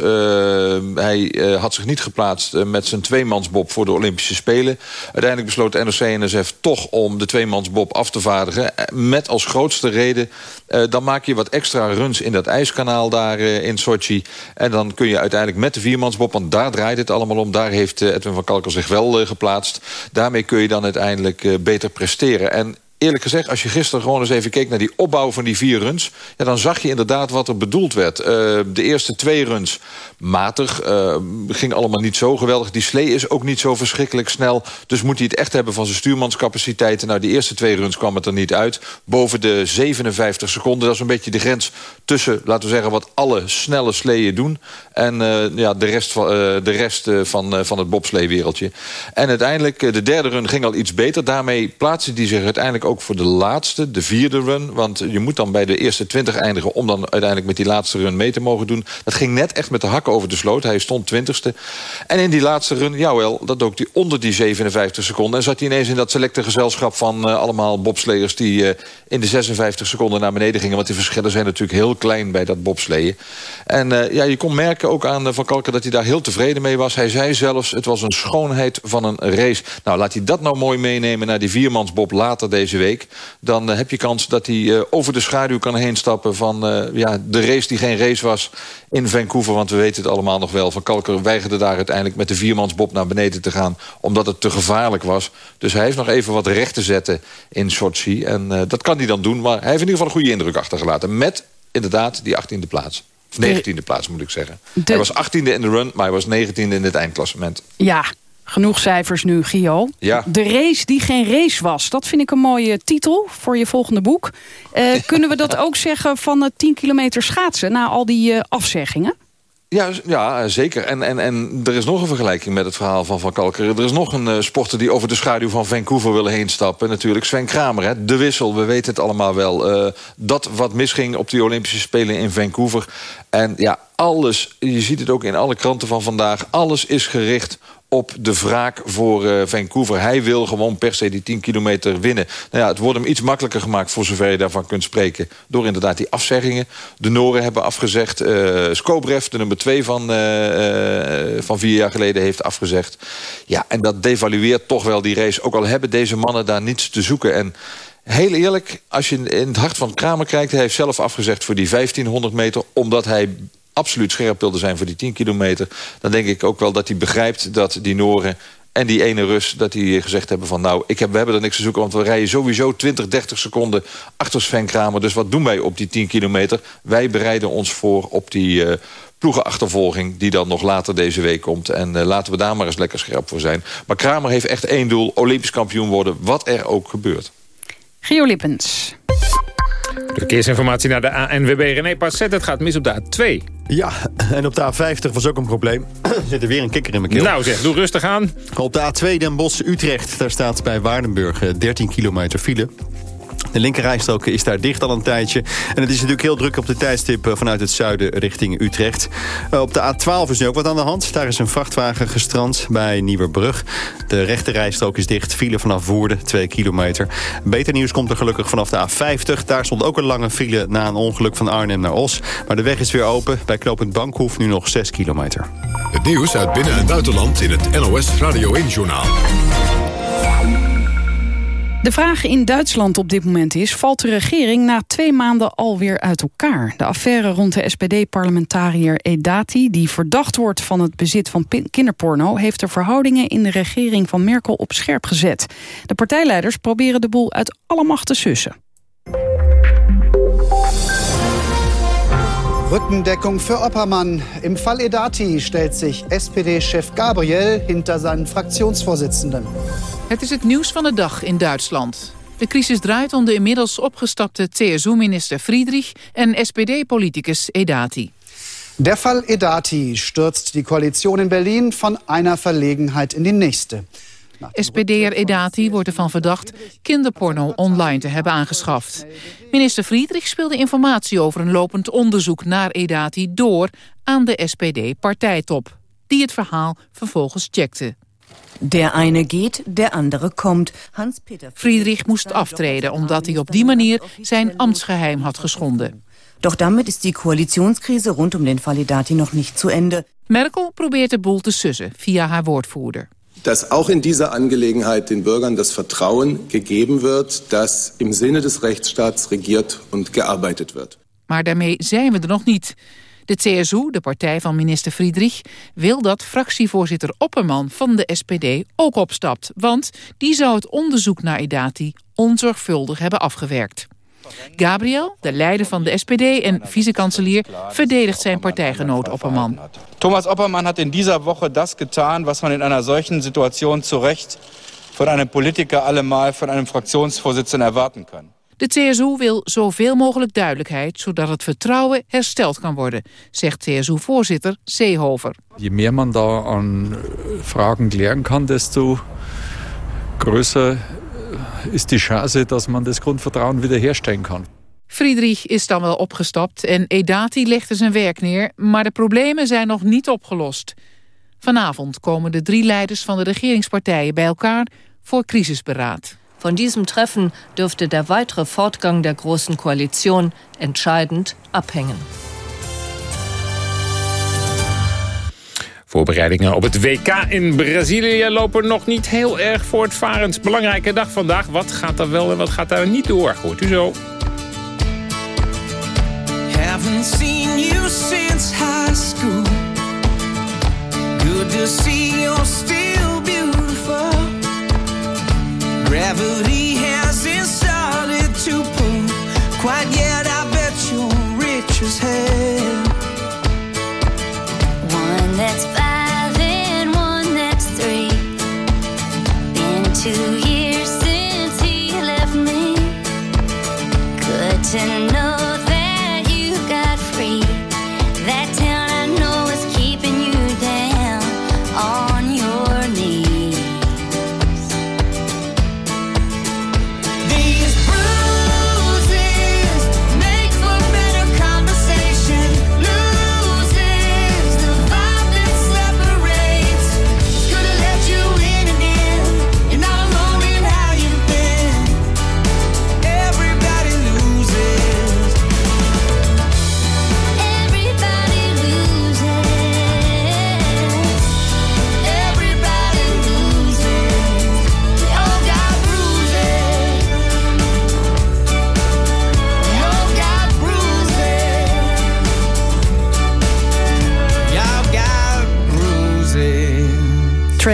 Hij had zich niet geplaatst met zijn tweemansbob voor de Olympische Spelen. Uiteindelijk besloot NOC-NSF toch om de tweemansbob af te vaardigen. Met als grootste reden, dan maak je wat extra runs in dat ijskanaal daar in Sochi. En dan kun je uiteindelijk met de viermansbob, want daar draait het allemaal om. Daar heeft Edwin van Kalker zich wel geplaatst. Daarmee kun je dan uiteindelijk beter presteren. En eerlijk gezegd, als je gisteren gewoon eens even keek... naar die opbouw van die vier runs... Ja, dan zag je inderdaad wat er bedoeld werd. Uh, de eerste twee runs matig. Uh, ging allemaal niet zo geweldig. Die slee is ook niet zo verschrikkelijk snel. Dus moet hij het echt hebben van zijn stuurmanscapaciteiten. Nou, die eerste twee runs kwam het er niet uit. Boven de 57 seconden. Dat is een beetje de grens tussen, laten we zeggen... wat alle snelle sleeën doen... en uh, ja, de rest van, de rest, van, van het bobsleewereldje. En uiteindelijk, de derde run ging al iets beter. Daarmee plaatste hij zich uiteindelijk ook voor de laatste, de vierde run. Want je moet dan bij de eerste 20 eindigen... om dan uiteindelijk met die laatste run mee te mogen doen. Dat ging net echt met de hakken over de sloot. Hij stond twintigste. En in die laatste run, jawel, dat dook hij onder die 57 seconden. En zat hij ineens in dat selecte gezelschap van uh, allemaal bobsleers... die uh, in de 56 seconden naar beneden gingen. Want die verschillen zijn natuurlijk heel klein bij dat bobsleeën. En uh, ja, je kon merken ook aan Van Kalker dat hij daar heel tevreden mee was. Hij zei zelfs, het was een schoonheid van een race. Nou, laat hij dat nou mooi meenemen naar die viermansbob later deze week week... dan heb je kans dat hij over de schaduw kan heen stappen... van ja, de race die geen race was in Vancouver. Want we weten het allemaal nog wel. Van Kalker weigerde daar uiteindelijk met de viermansbob naar beneden te gaan... omdat het te gevaarlijk was. Dus hij heeft nog even wat recht te zetten in Sochi. En dat kan hij dan doen. Maar hij heeft in ieder geval een goede indruk achtergelaten. Met inderdaad die 18e plaats. Of 19e plaats moet ik zeggen. Hij was 18e in de run, maar hij was 19e in het eindklassement. Ja, genoeg cijfers nu, Gio. Ja. De race die geen race was. Dat vind ik een mooie titel voor je volgende boek. Uh, kunnen we dat ook zeggen van het 10 kilometer schaatsen... na al die uh, afzeggingen? Ja, ja, zeker. En, en, en er is nog een vergelijking met het verhaal van Van Kalkeren. Er is nog een uh, sporter die over de schaduw van Vancouver wil heen stappen. Natuurlijk Sven Kramer, hè? de wissel. We weten het allemaal wel. Uh, dat wat misging op die Olympische Spelen in Vancouver. En ja, alles, je ziet het ook in alle kranten van vandaag... alles is gericht op de wraak voor uh, Vancouver. Hij wil gewoon per se die 10 kilometer winnen. Nou ja, het wordt hem iets makkelijker gemaakt... voor zover je daarvan kunt spreken... door inderdaad die afzeggingen. De Noren hebben afgezegd. Uh, de nummer 2 van, uh, van vier jaar geleden, heeft afgezegd. Ja, en dat devalueert toch wel die race. Ook al hebben deze mannen daar niets te zoeken. En heel eerlijk, als je in het hart van Kramer kijkt... hij heeft zelf afgezegd voor die 1500 meter... omdat hij absoluut scherp wilde zijn voor die 10 kilometer... dan denk ik ook wel dat hij begrijpt dat die Noren en die ene Rus, dat die gezegd hebben van... nou, ik heb, we hebben er niks te zoeken, want we rijden sowieso 20, 30 seconden achter Sven Kramer. Dus wat doen wij op die 10 kilometer? Wij bereiden ons voor op die uh, ploegenachtervolging... die dan nog later deze week komt. En uh, laten we daar maar eens lekker scherp voor zijn. Maar Kramer heeft echt één doel, Olympisch kampioen worden... wat er ook gebeurt. Gio Lippens. Verkeersinformatie naar de ANWB René Passet. Het gaat mis op de A2. Ja, en op de A50 was ook een probleem. er zit er weer een kikker in mijn keel. Nou zeg, doe rustig aan. Op de A2 Den Bosch-Utrecht, daar staat bij Waardenburg 13 kilometer file. De linkerrijstrook is daar dicht al een tijdje. En het is natuurlijk heel druk op de tijdstip vanuit het zuiden richting Utrecht. Op de A12 is nu ook wat aan de hand. Daar is een vrachtwagen gestrand bij Nieuwerbrug. De rechterrijstrook is dicht. File vanaf Woerden, 2 kilometer. Beter nieuws komt er gelukkig vanaf de A50. Daar stond ook een lange file na een ongeluk van Arnhem naar Os. Maar de weg is weer open. Bij knooppunt Bankhoef nu nog 6 kilometer. Het nieuws uit binnen- en buitenland in het NOS Radio 1-journaal. De vraag in Duitsland op dit moment is... valt de regering na twee maanden alweer uit elkaar? De affaire rond de SPD-parlementariër Edati... die verdacht wordt van het bezit van kinderporno... heeft de verhoudingen in de regering van Merkel op scherp gezet. De partijleiders proberen de boel uit alle macht te sussen. Rückendeckung für Oppermann. Im Fall Edati stellt sich SPD-Chef Gabriel hinter seinen Fraktionsvorsitzenden. Het is het nieuws van de dag in Duitsland. De crisis draait om de inmiddels opgestapte CSU-minister Friedrich en SPD-politicus Edati. Der Fall Edati stürzt die Koalition in Berlin von einer Verlegenheit in die nächste. SPD'er Edati wordt ervan verdacht kinderporno online te hebben aangeschaft. Minister Friedrich speelde informatie over een lopend onderzoek naar Edati door aan de SPD-partijtop, die het verhaal vervolgens checkte. Der eine geht, der andere kommt. Hans-Peter Friedrich moest aftreden omdat hij op die manier zijn ambtsgeheim had geschonden. Doch damit ist die Koalitionskrise rund um den Validati noch nicht zu Ende. Merkel probeert de boel te sussen via haar woordvoerder. Dass auch in dieser Angelegenheit den Bürgern das Vertrauen gegeben wird, dass im Sinne des Rechtsstaats regiert und gearbeitet wird. Maar daarmee zijn we er nog niet. De CSU, de partij van minister Friedrich, wil dat fractievoorzitter Opperman van de SPD ook opstapt. Want die zou het onderzoek naar Edati onzorgvuldig hebben afgewerkt. Gabriel, de leider van de SPD en vicekanselier, verdedigt zijn partijgenoot Opperman. Thomas Opperman hat in dieser Woche das getan, was man in einer solchen Situation zu Recht von einem Politiker allemal von einem Fraktionsvorsitzenden erwarten kann. De CSU wil zoveel mogelijk duidelijkheid, zodat het vertrouwen hersteld kan worden, zegt CSU-voorzitter Seehofer. Je meer man daar aan vragen klären kan, desto größer is die chance dat man das Grundvertrauen wiederherstellen kan. Friedrich is dan wel opgestapt en Edati legde zijn werk neer, maar de problemen zijn nog niet opgelost. Vanavond komen de drie leiders van de regeringspartijen bij elkaar voor crisisberaad. Von diesem Treffen dürfte der weitere Fortgang der Großen Koalition entscheidend abhängen. Voorbereidingen op het WK in Brazilië lopen nog niet heel erg voortvarend. Belangrijke dag vandaag. Wat gaat er wel en wat gaat daar niet door? Hoort u zo. Haven't seen you since high school. Good to see you're still beautiful. Gravity hasn't started to pull quite yet. I bet you're rich as hell. That's five and one that's three. Been two years since he left me. Good to know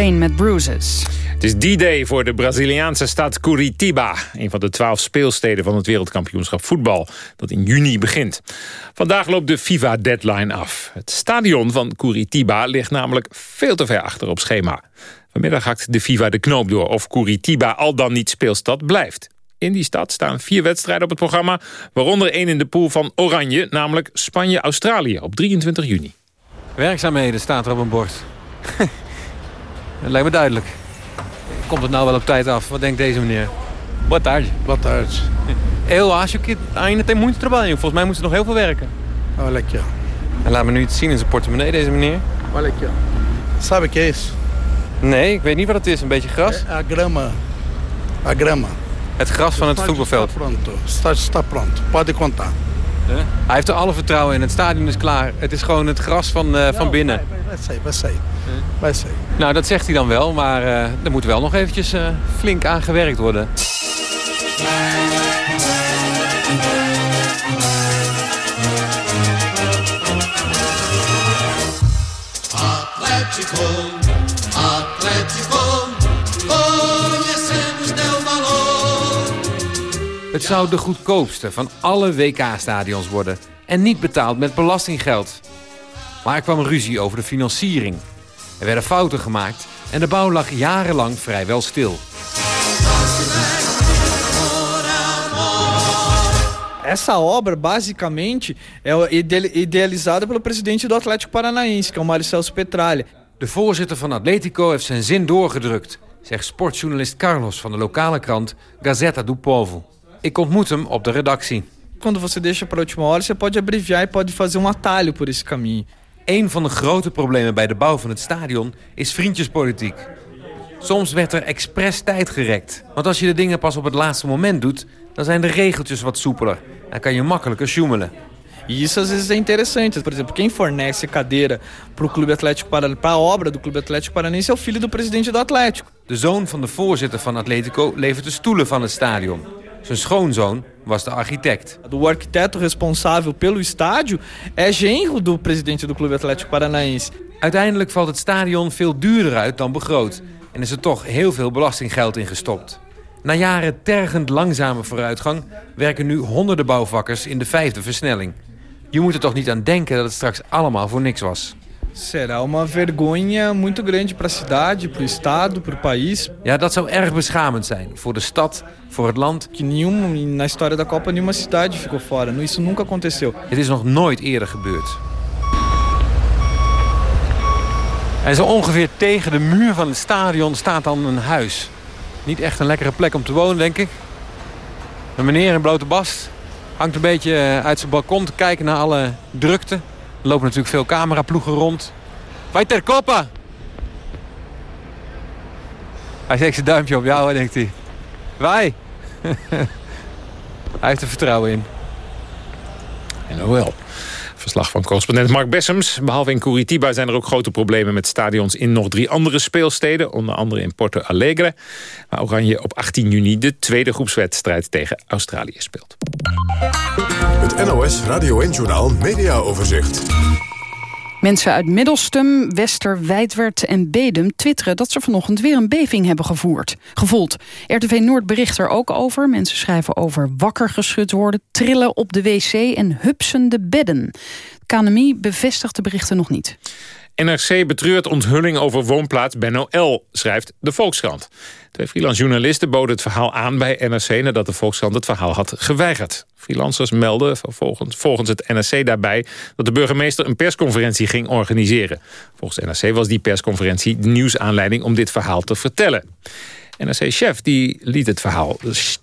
Train met Bruises. Het is D-Day voor de Braziliaanse stad Curitiba. Een van de twaalf speelsteden van het wereldkampioenschap voetbal. Dat in juni begint. Vandaag loopt de FIFA-deadline af. Het stadion van Curitiba ligt namelijk veel te ver achter op schema. Vanmiddag hakt de FIFA de knoop door of Curitiba al dan niet speelstad blijft. In die stad staan vier wedstrijden op het programma. Waaronder één in de pool van Oranje, namelijk Spanje-Australië op 23 juni. Werkzaamheden staat er op een bord. Dat lijkt me duidelijk. Komt het nou wel op tijd af? Wat denkt deze meneer? Boa tarde. Boa tarde. Eu acho que ainda tem muito trabalho. Volgens mij moet ze nog heel veel werken. Olha aqui, ó. En laat me nu iets zien in zijn portemonnee, deze meneer. Olha aqui, ó. Sabe que isso? Nee, ik weet niet wat het is. Een beetje gras? É a grama. A grama. Het gras van het voetbalveld. Está pronto. Está pronto. Pode contar. Hij heeft er alle vertrouwen in. Het stadion is klaar. Het is gewoon het gras van, eh, van binnen. Sair, vai sair. Vai sair. Nou, dat zegt hij dan wel. Maar eh, er moet wel nog eventjes eh, flink aan gewerkt worden. Het zou de goedkoopste van alle WK-stadions worden. En niet betaald met belastinggeld. Maar er kwam ruzie over de financiering. Er werden fouten gemaakt en de bouw lag jarenlang vrijwel stil. Essa obra, basicamente, é ide- idealizada pelo presidente do Atlético Paranaense, que é o Petralha. De voorzitter van Atletico heeft zijn zin doorgedrukt, zegt sportjournalist Carlos van de lokale krant Gazeta do Povo. Ik ontmoet hem op de redactie. Quando você deixa para a última hora, você pode abreviar e pode fazer um atalho por esse caminho. Een van de grote problemen bij de bouw van het stadion is vriendjespolitiek. Soms werd er expres tijd gerekt. Want als je de dingen pas op het laatste moment doet... dan zijn de regeltjes wat soepeler. Dan kan je makkelijker sjoemelen. E isso às vezes é interessante. Por exemplo, quem fornece cadeira para o Clube Atlético Paranaense, para a obra do Clube Atlético Paranaense é o filho do presidente do Atlético. De zoon van de voorzitter van Atletico levert de stoelen van het stadion. Zijn schoonzoon was de architect. O arquiteto responsável pelo estádio é genro do presidente do Clube Atlético Paranaense. Uiteindelijk valt het stadion veel duurder uit dan begroot. En is er toch heel veel belastinggeld in gestopt. Na jaren tergend langzame vooruitgang... werken nu honderden bouwvakkers in de vijfde versnelling. Je moet er toch niet aan denken dat het straks allemaal voor niks was. Será uma vergonha muito grande para a cidade, para o estado, para o país. Ja, dat zou erg beschamend zijn. Voor de stad, voor het land. Que nenhum, na história da Copa nenhuma cidade ficou fora. Isso nunca aconteceu. Het is nog nooit eerder gebeurd. En zo ongeveer tegen de muur van het stadion staat dan een huis. Niet echt een lekkere plek om te wonen, denk ik. Een meneer in blote bast hangt een beetje eh, uit zijn balkon te kijken naar alle drukte. Er lopen natuurlijk veel cameraploegen rond. Wij ter koppa! Hij steekt zijn duimpje op jou, denkt hij. Wij! hij heeft er vertrouwen in. En wel. Verslag van correspondent Mark Bessems. Behalve in Curitiba zijn er ook grote problemen met stadions in nog drie andere speelsteden. Onder andere in Porto Alegre. Waar Oranje op 18 juni de tweede groepswedstrijd tegen Australië speelt. Het NOS Radio 1-journaal Media Overzicht. Mensen uit Middelstum, Wester, Wijdwerd en Bedum twitteren dat ze vanochtend weer een beving hebben gevoerd, gevoeld. RTV Noord bericht er ook over. Mensen schrijven over wakker geschud worden, trillen op de wc en hupsende bedden. KNMI bevestigt de berichten nog niet. NRC betreurt onthulling over woonplaats Benno schrijft de Volkskrant. Twee freelance journalisten boden het verhaal aan bij NRC... nadat de Volkskrant het verhaal had geweigerd. Freelancers melden volgens, volgens het NRC daarbij... dat de burgemeester een persconferentie ging organiseren. Volgens NRC was die persconferentie de nieuwsaanleiding om dit verhaal te vertellen. NRC-chef die liet het verhaal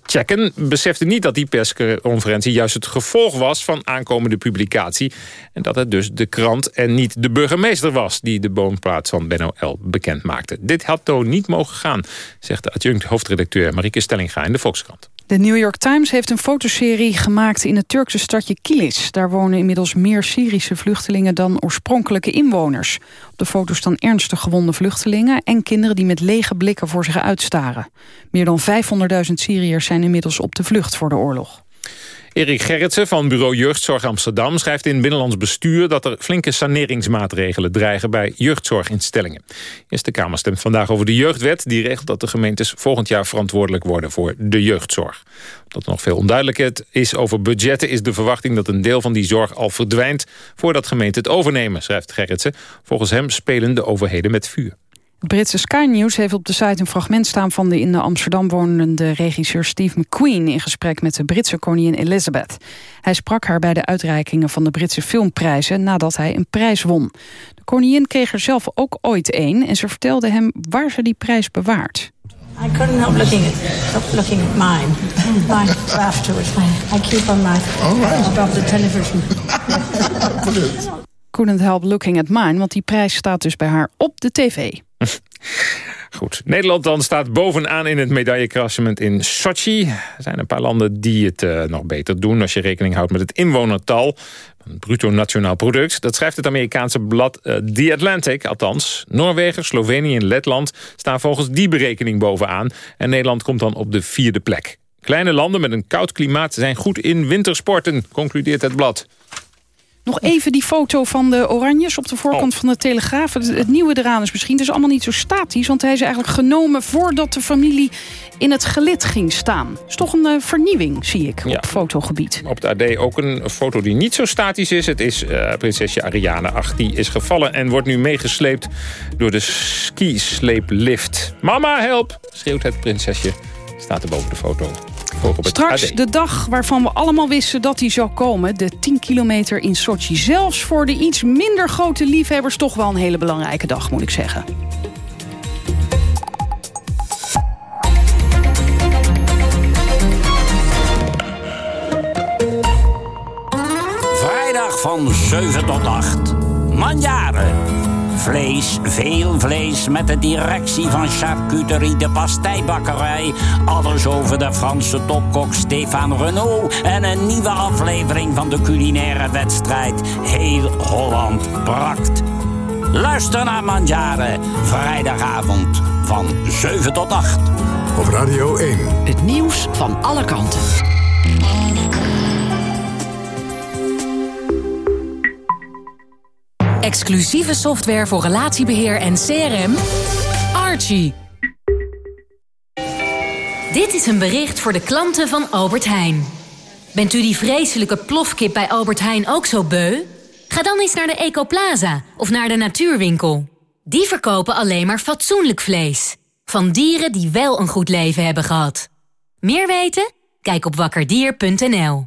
checken. Besefte niet dat die persconferentie juist het gevolg was van aankomende publicatie. En dat het dus de krant en niet de burgemeester was... die de boomplaats van Benno L. bekend maakte. Dit had toen niet mogen gaan, zegt de adjunct hoofdredacteur Marieke Stellinga in de Volkskrant. De New York Times heeft een fotoserie gemaakt in het Turkse stadje Kilis. Daar wonen inmiddels meer Syrische vluchtelingen dan oorspronkelijke inwoners. Op de foto staan ernstig gewonde vluchtelingen... en kinderen die met lege blikken voor zich uitstaren. Meer dan 500.000 Syriërs zijn inmiddels op de vlucht voor de oorlog. Erik Gerritsen van bureau Jeugdzorg Amsterdam schrijft in Binnenlands Bestuur dat er flinke saneringsmaatregelen dreigen bij jeugdzorginstellingen. Eerste Kamer stemt vandaag over de jeugdwet die regelt dat de gemeentes volgend jaar verantwoordelijk worden voor de jeugdzorg. Omdat er nog veel onduidelijkheid is over budgetten is de verwachting dat een deel van die zorg al verdwijnt voordat gemeenten het overnemen, schrijft Gerritsen. Volgens hem spelen de overheden met vuur. Het Britse Sky News heeft op de site een fragment staan... van de in Amsterdam wonende regisseur Steve McQueen... in gesprek met de Britse koningin Elizabeth. Hij sprak haar bij de uitreikingen van de Britse filmprijzen... nadat hij een prijs won. De koningin kreeg er zelf ook ooit een... en ze vertelde hem waar ze die prijs bewaart. I couldn't help looking at help looking at mine. Mine afterwards. I keep on my above the television. Couldn't help looking at mine, want die prijs staat dus bij haar op de tv. Goed, Nederland dan staat bovenaan in het medailleklassement in Sochi. Er zijn een paar landen die het uh, nog beter doen... als je rekening houdt met het inwonertal. Een bruto nationaal product. Dat schrijft het Amerikaanse blad uh, The Atlantic, althans. Noorwegen, Slovenië en Letland staan volgens die berekening bovenaan. En Nederland komt dan op de vierde plek. Kleine landen met een koud klimaat zijn goed in wintersporten, concludeert het blad. Nog even die foto van de Oranjes op de voorkant Oh. van de Telegraaf. Het, het nieuwe eraan is misschien, het is allemaal niet zo statisch... want hij is eigenlijk genomen voordat de familie in het gelid ging staan. is toch een uh, vernieuwing, zie ik, Ja. op fotogebied. Op de AD ook een foto die niet zo statisch is. Het is uh, prinsesje Ariane 8. Die is gevallen en wordt nu meegesleept door de skisleeplift. Mama, help! schreeuwt het prinsesje. Staat er boven de foto. Hoog op het Straks AD. de dag waarvan we allemaal wisten dat die zou komen. De 10 kilometer in Sochi. Zelfs voor de iets minder grote liefhebbers toch wel een hele belangrijke dag, moet ik zeggen. Vrijdag van 7 tot 8. Manjaren. Vlees, veel vlees met de directie van Charcuterie de Pastijbakkerij. Alles over de Franse topkok Stéphane Renault. En een nieuwe aflevering van de culinaire wedstrijd. Heel Holland brakt. Luister naar Manjaren. Vrijdagavond van 7 tot 8. Op Radio 1. Het nieuws van alle kanten. Exclusieve software voor relatiebeheer en CRM. Archie. Dit is een bericht voor de klanten van Albert Heijn. Bent u die vreselijke plofkip bij Albert Heijn ook zo beu? Ga dan eens naar de Ecoplaza of naar de Natuurwinkel. Die verkopen alleen maar fatsoenlijk vlees. Van dieren die wel een goed leven hebben gehad. Meer weten? Kijk op wakkerdier.nl.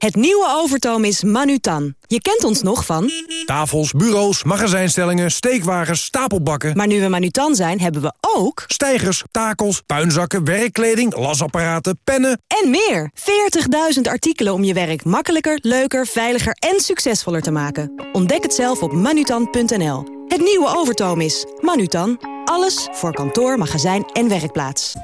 Het nieuwe Overtoom is Manutan. Je kent ons nog van... Tafels, bureaus, magazijnstellingen, steekwagens, stapelbakken. Maar nu we Manutan zijn, hebben we ook... Stijgers, takels, puinzakken, werkkleding, lasapparaten, pennen... En meer. 40.000 artikelen om je werk makkelijker, leuker, veiliger en succesvoller te maken. Ontdek het zelf op manutan.nl. Het nieuwe Overtoom is Manutan. Alles voor kantoor, magazijn en werkplaats.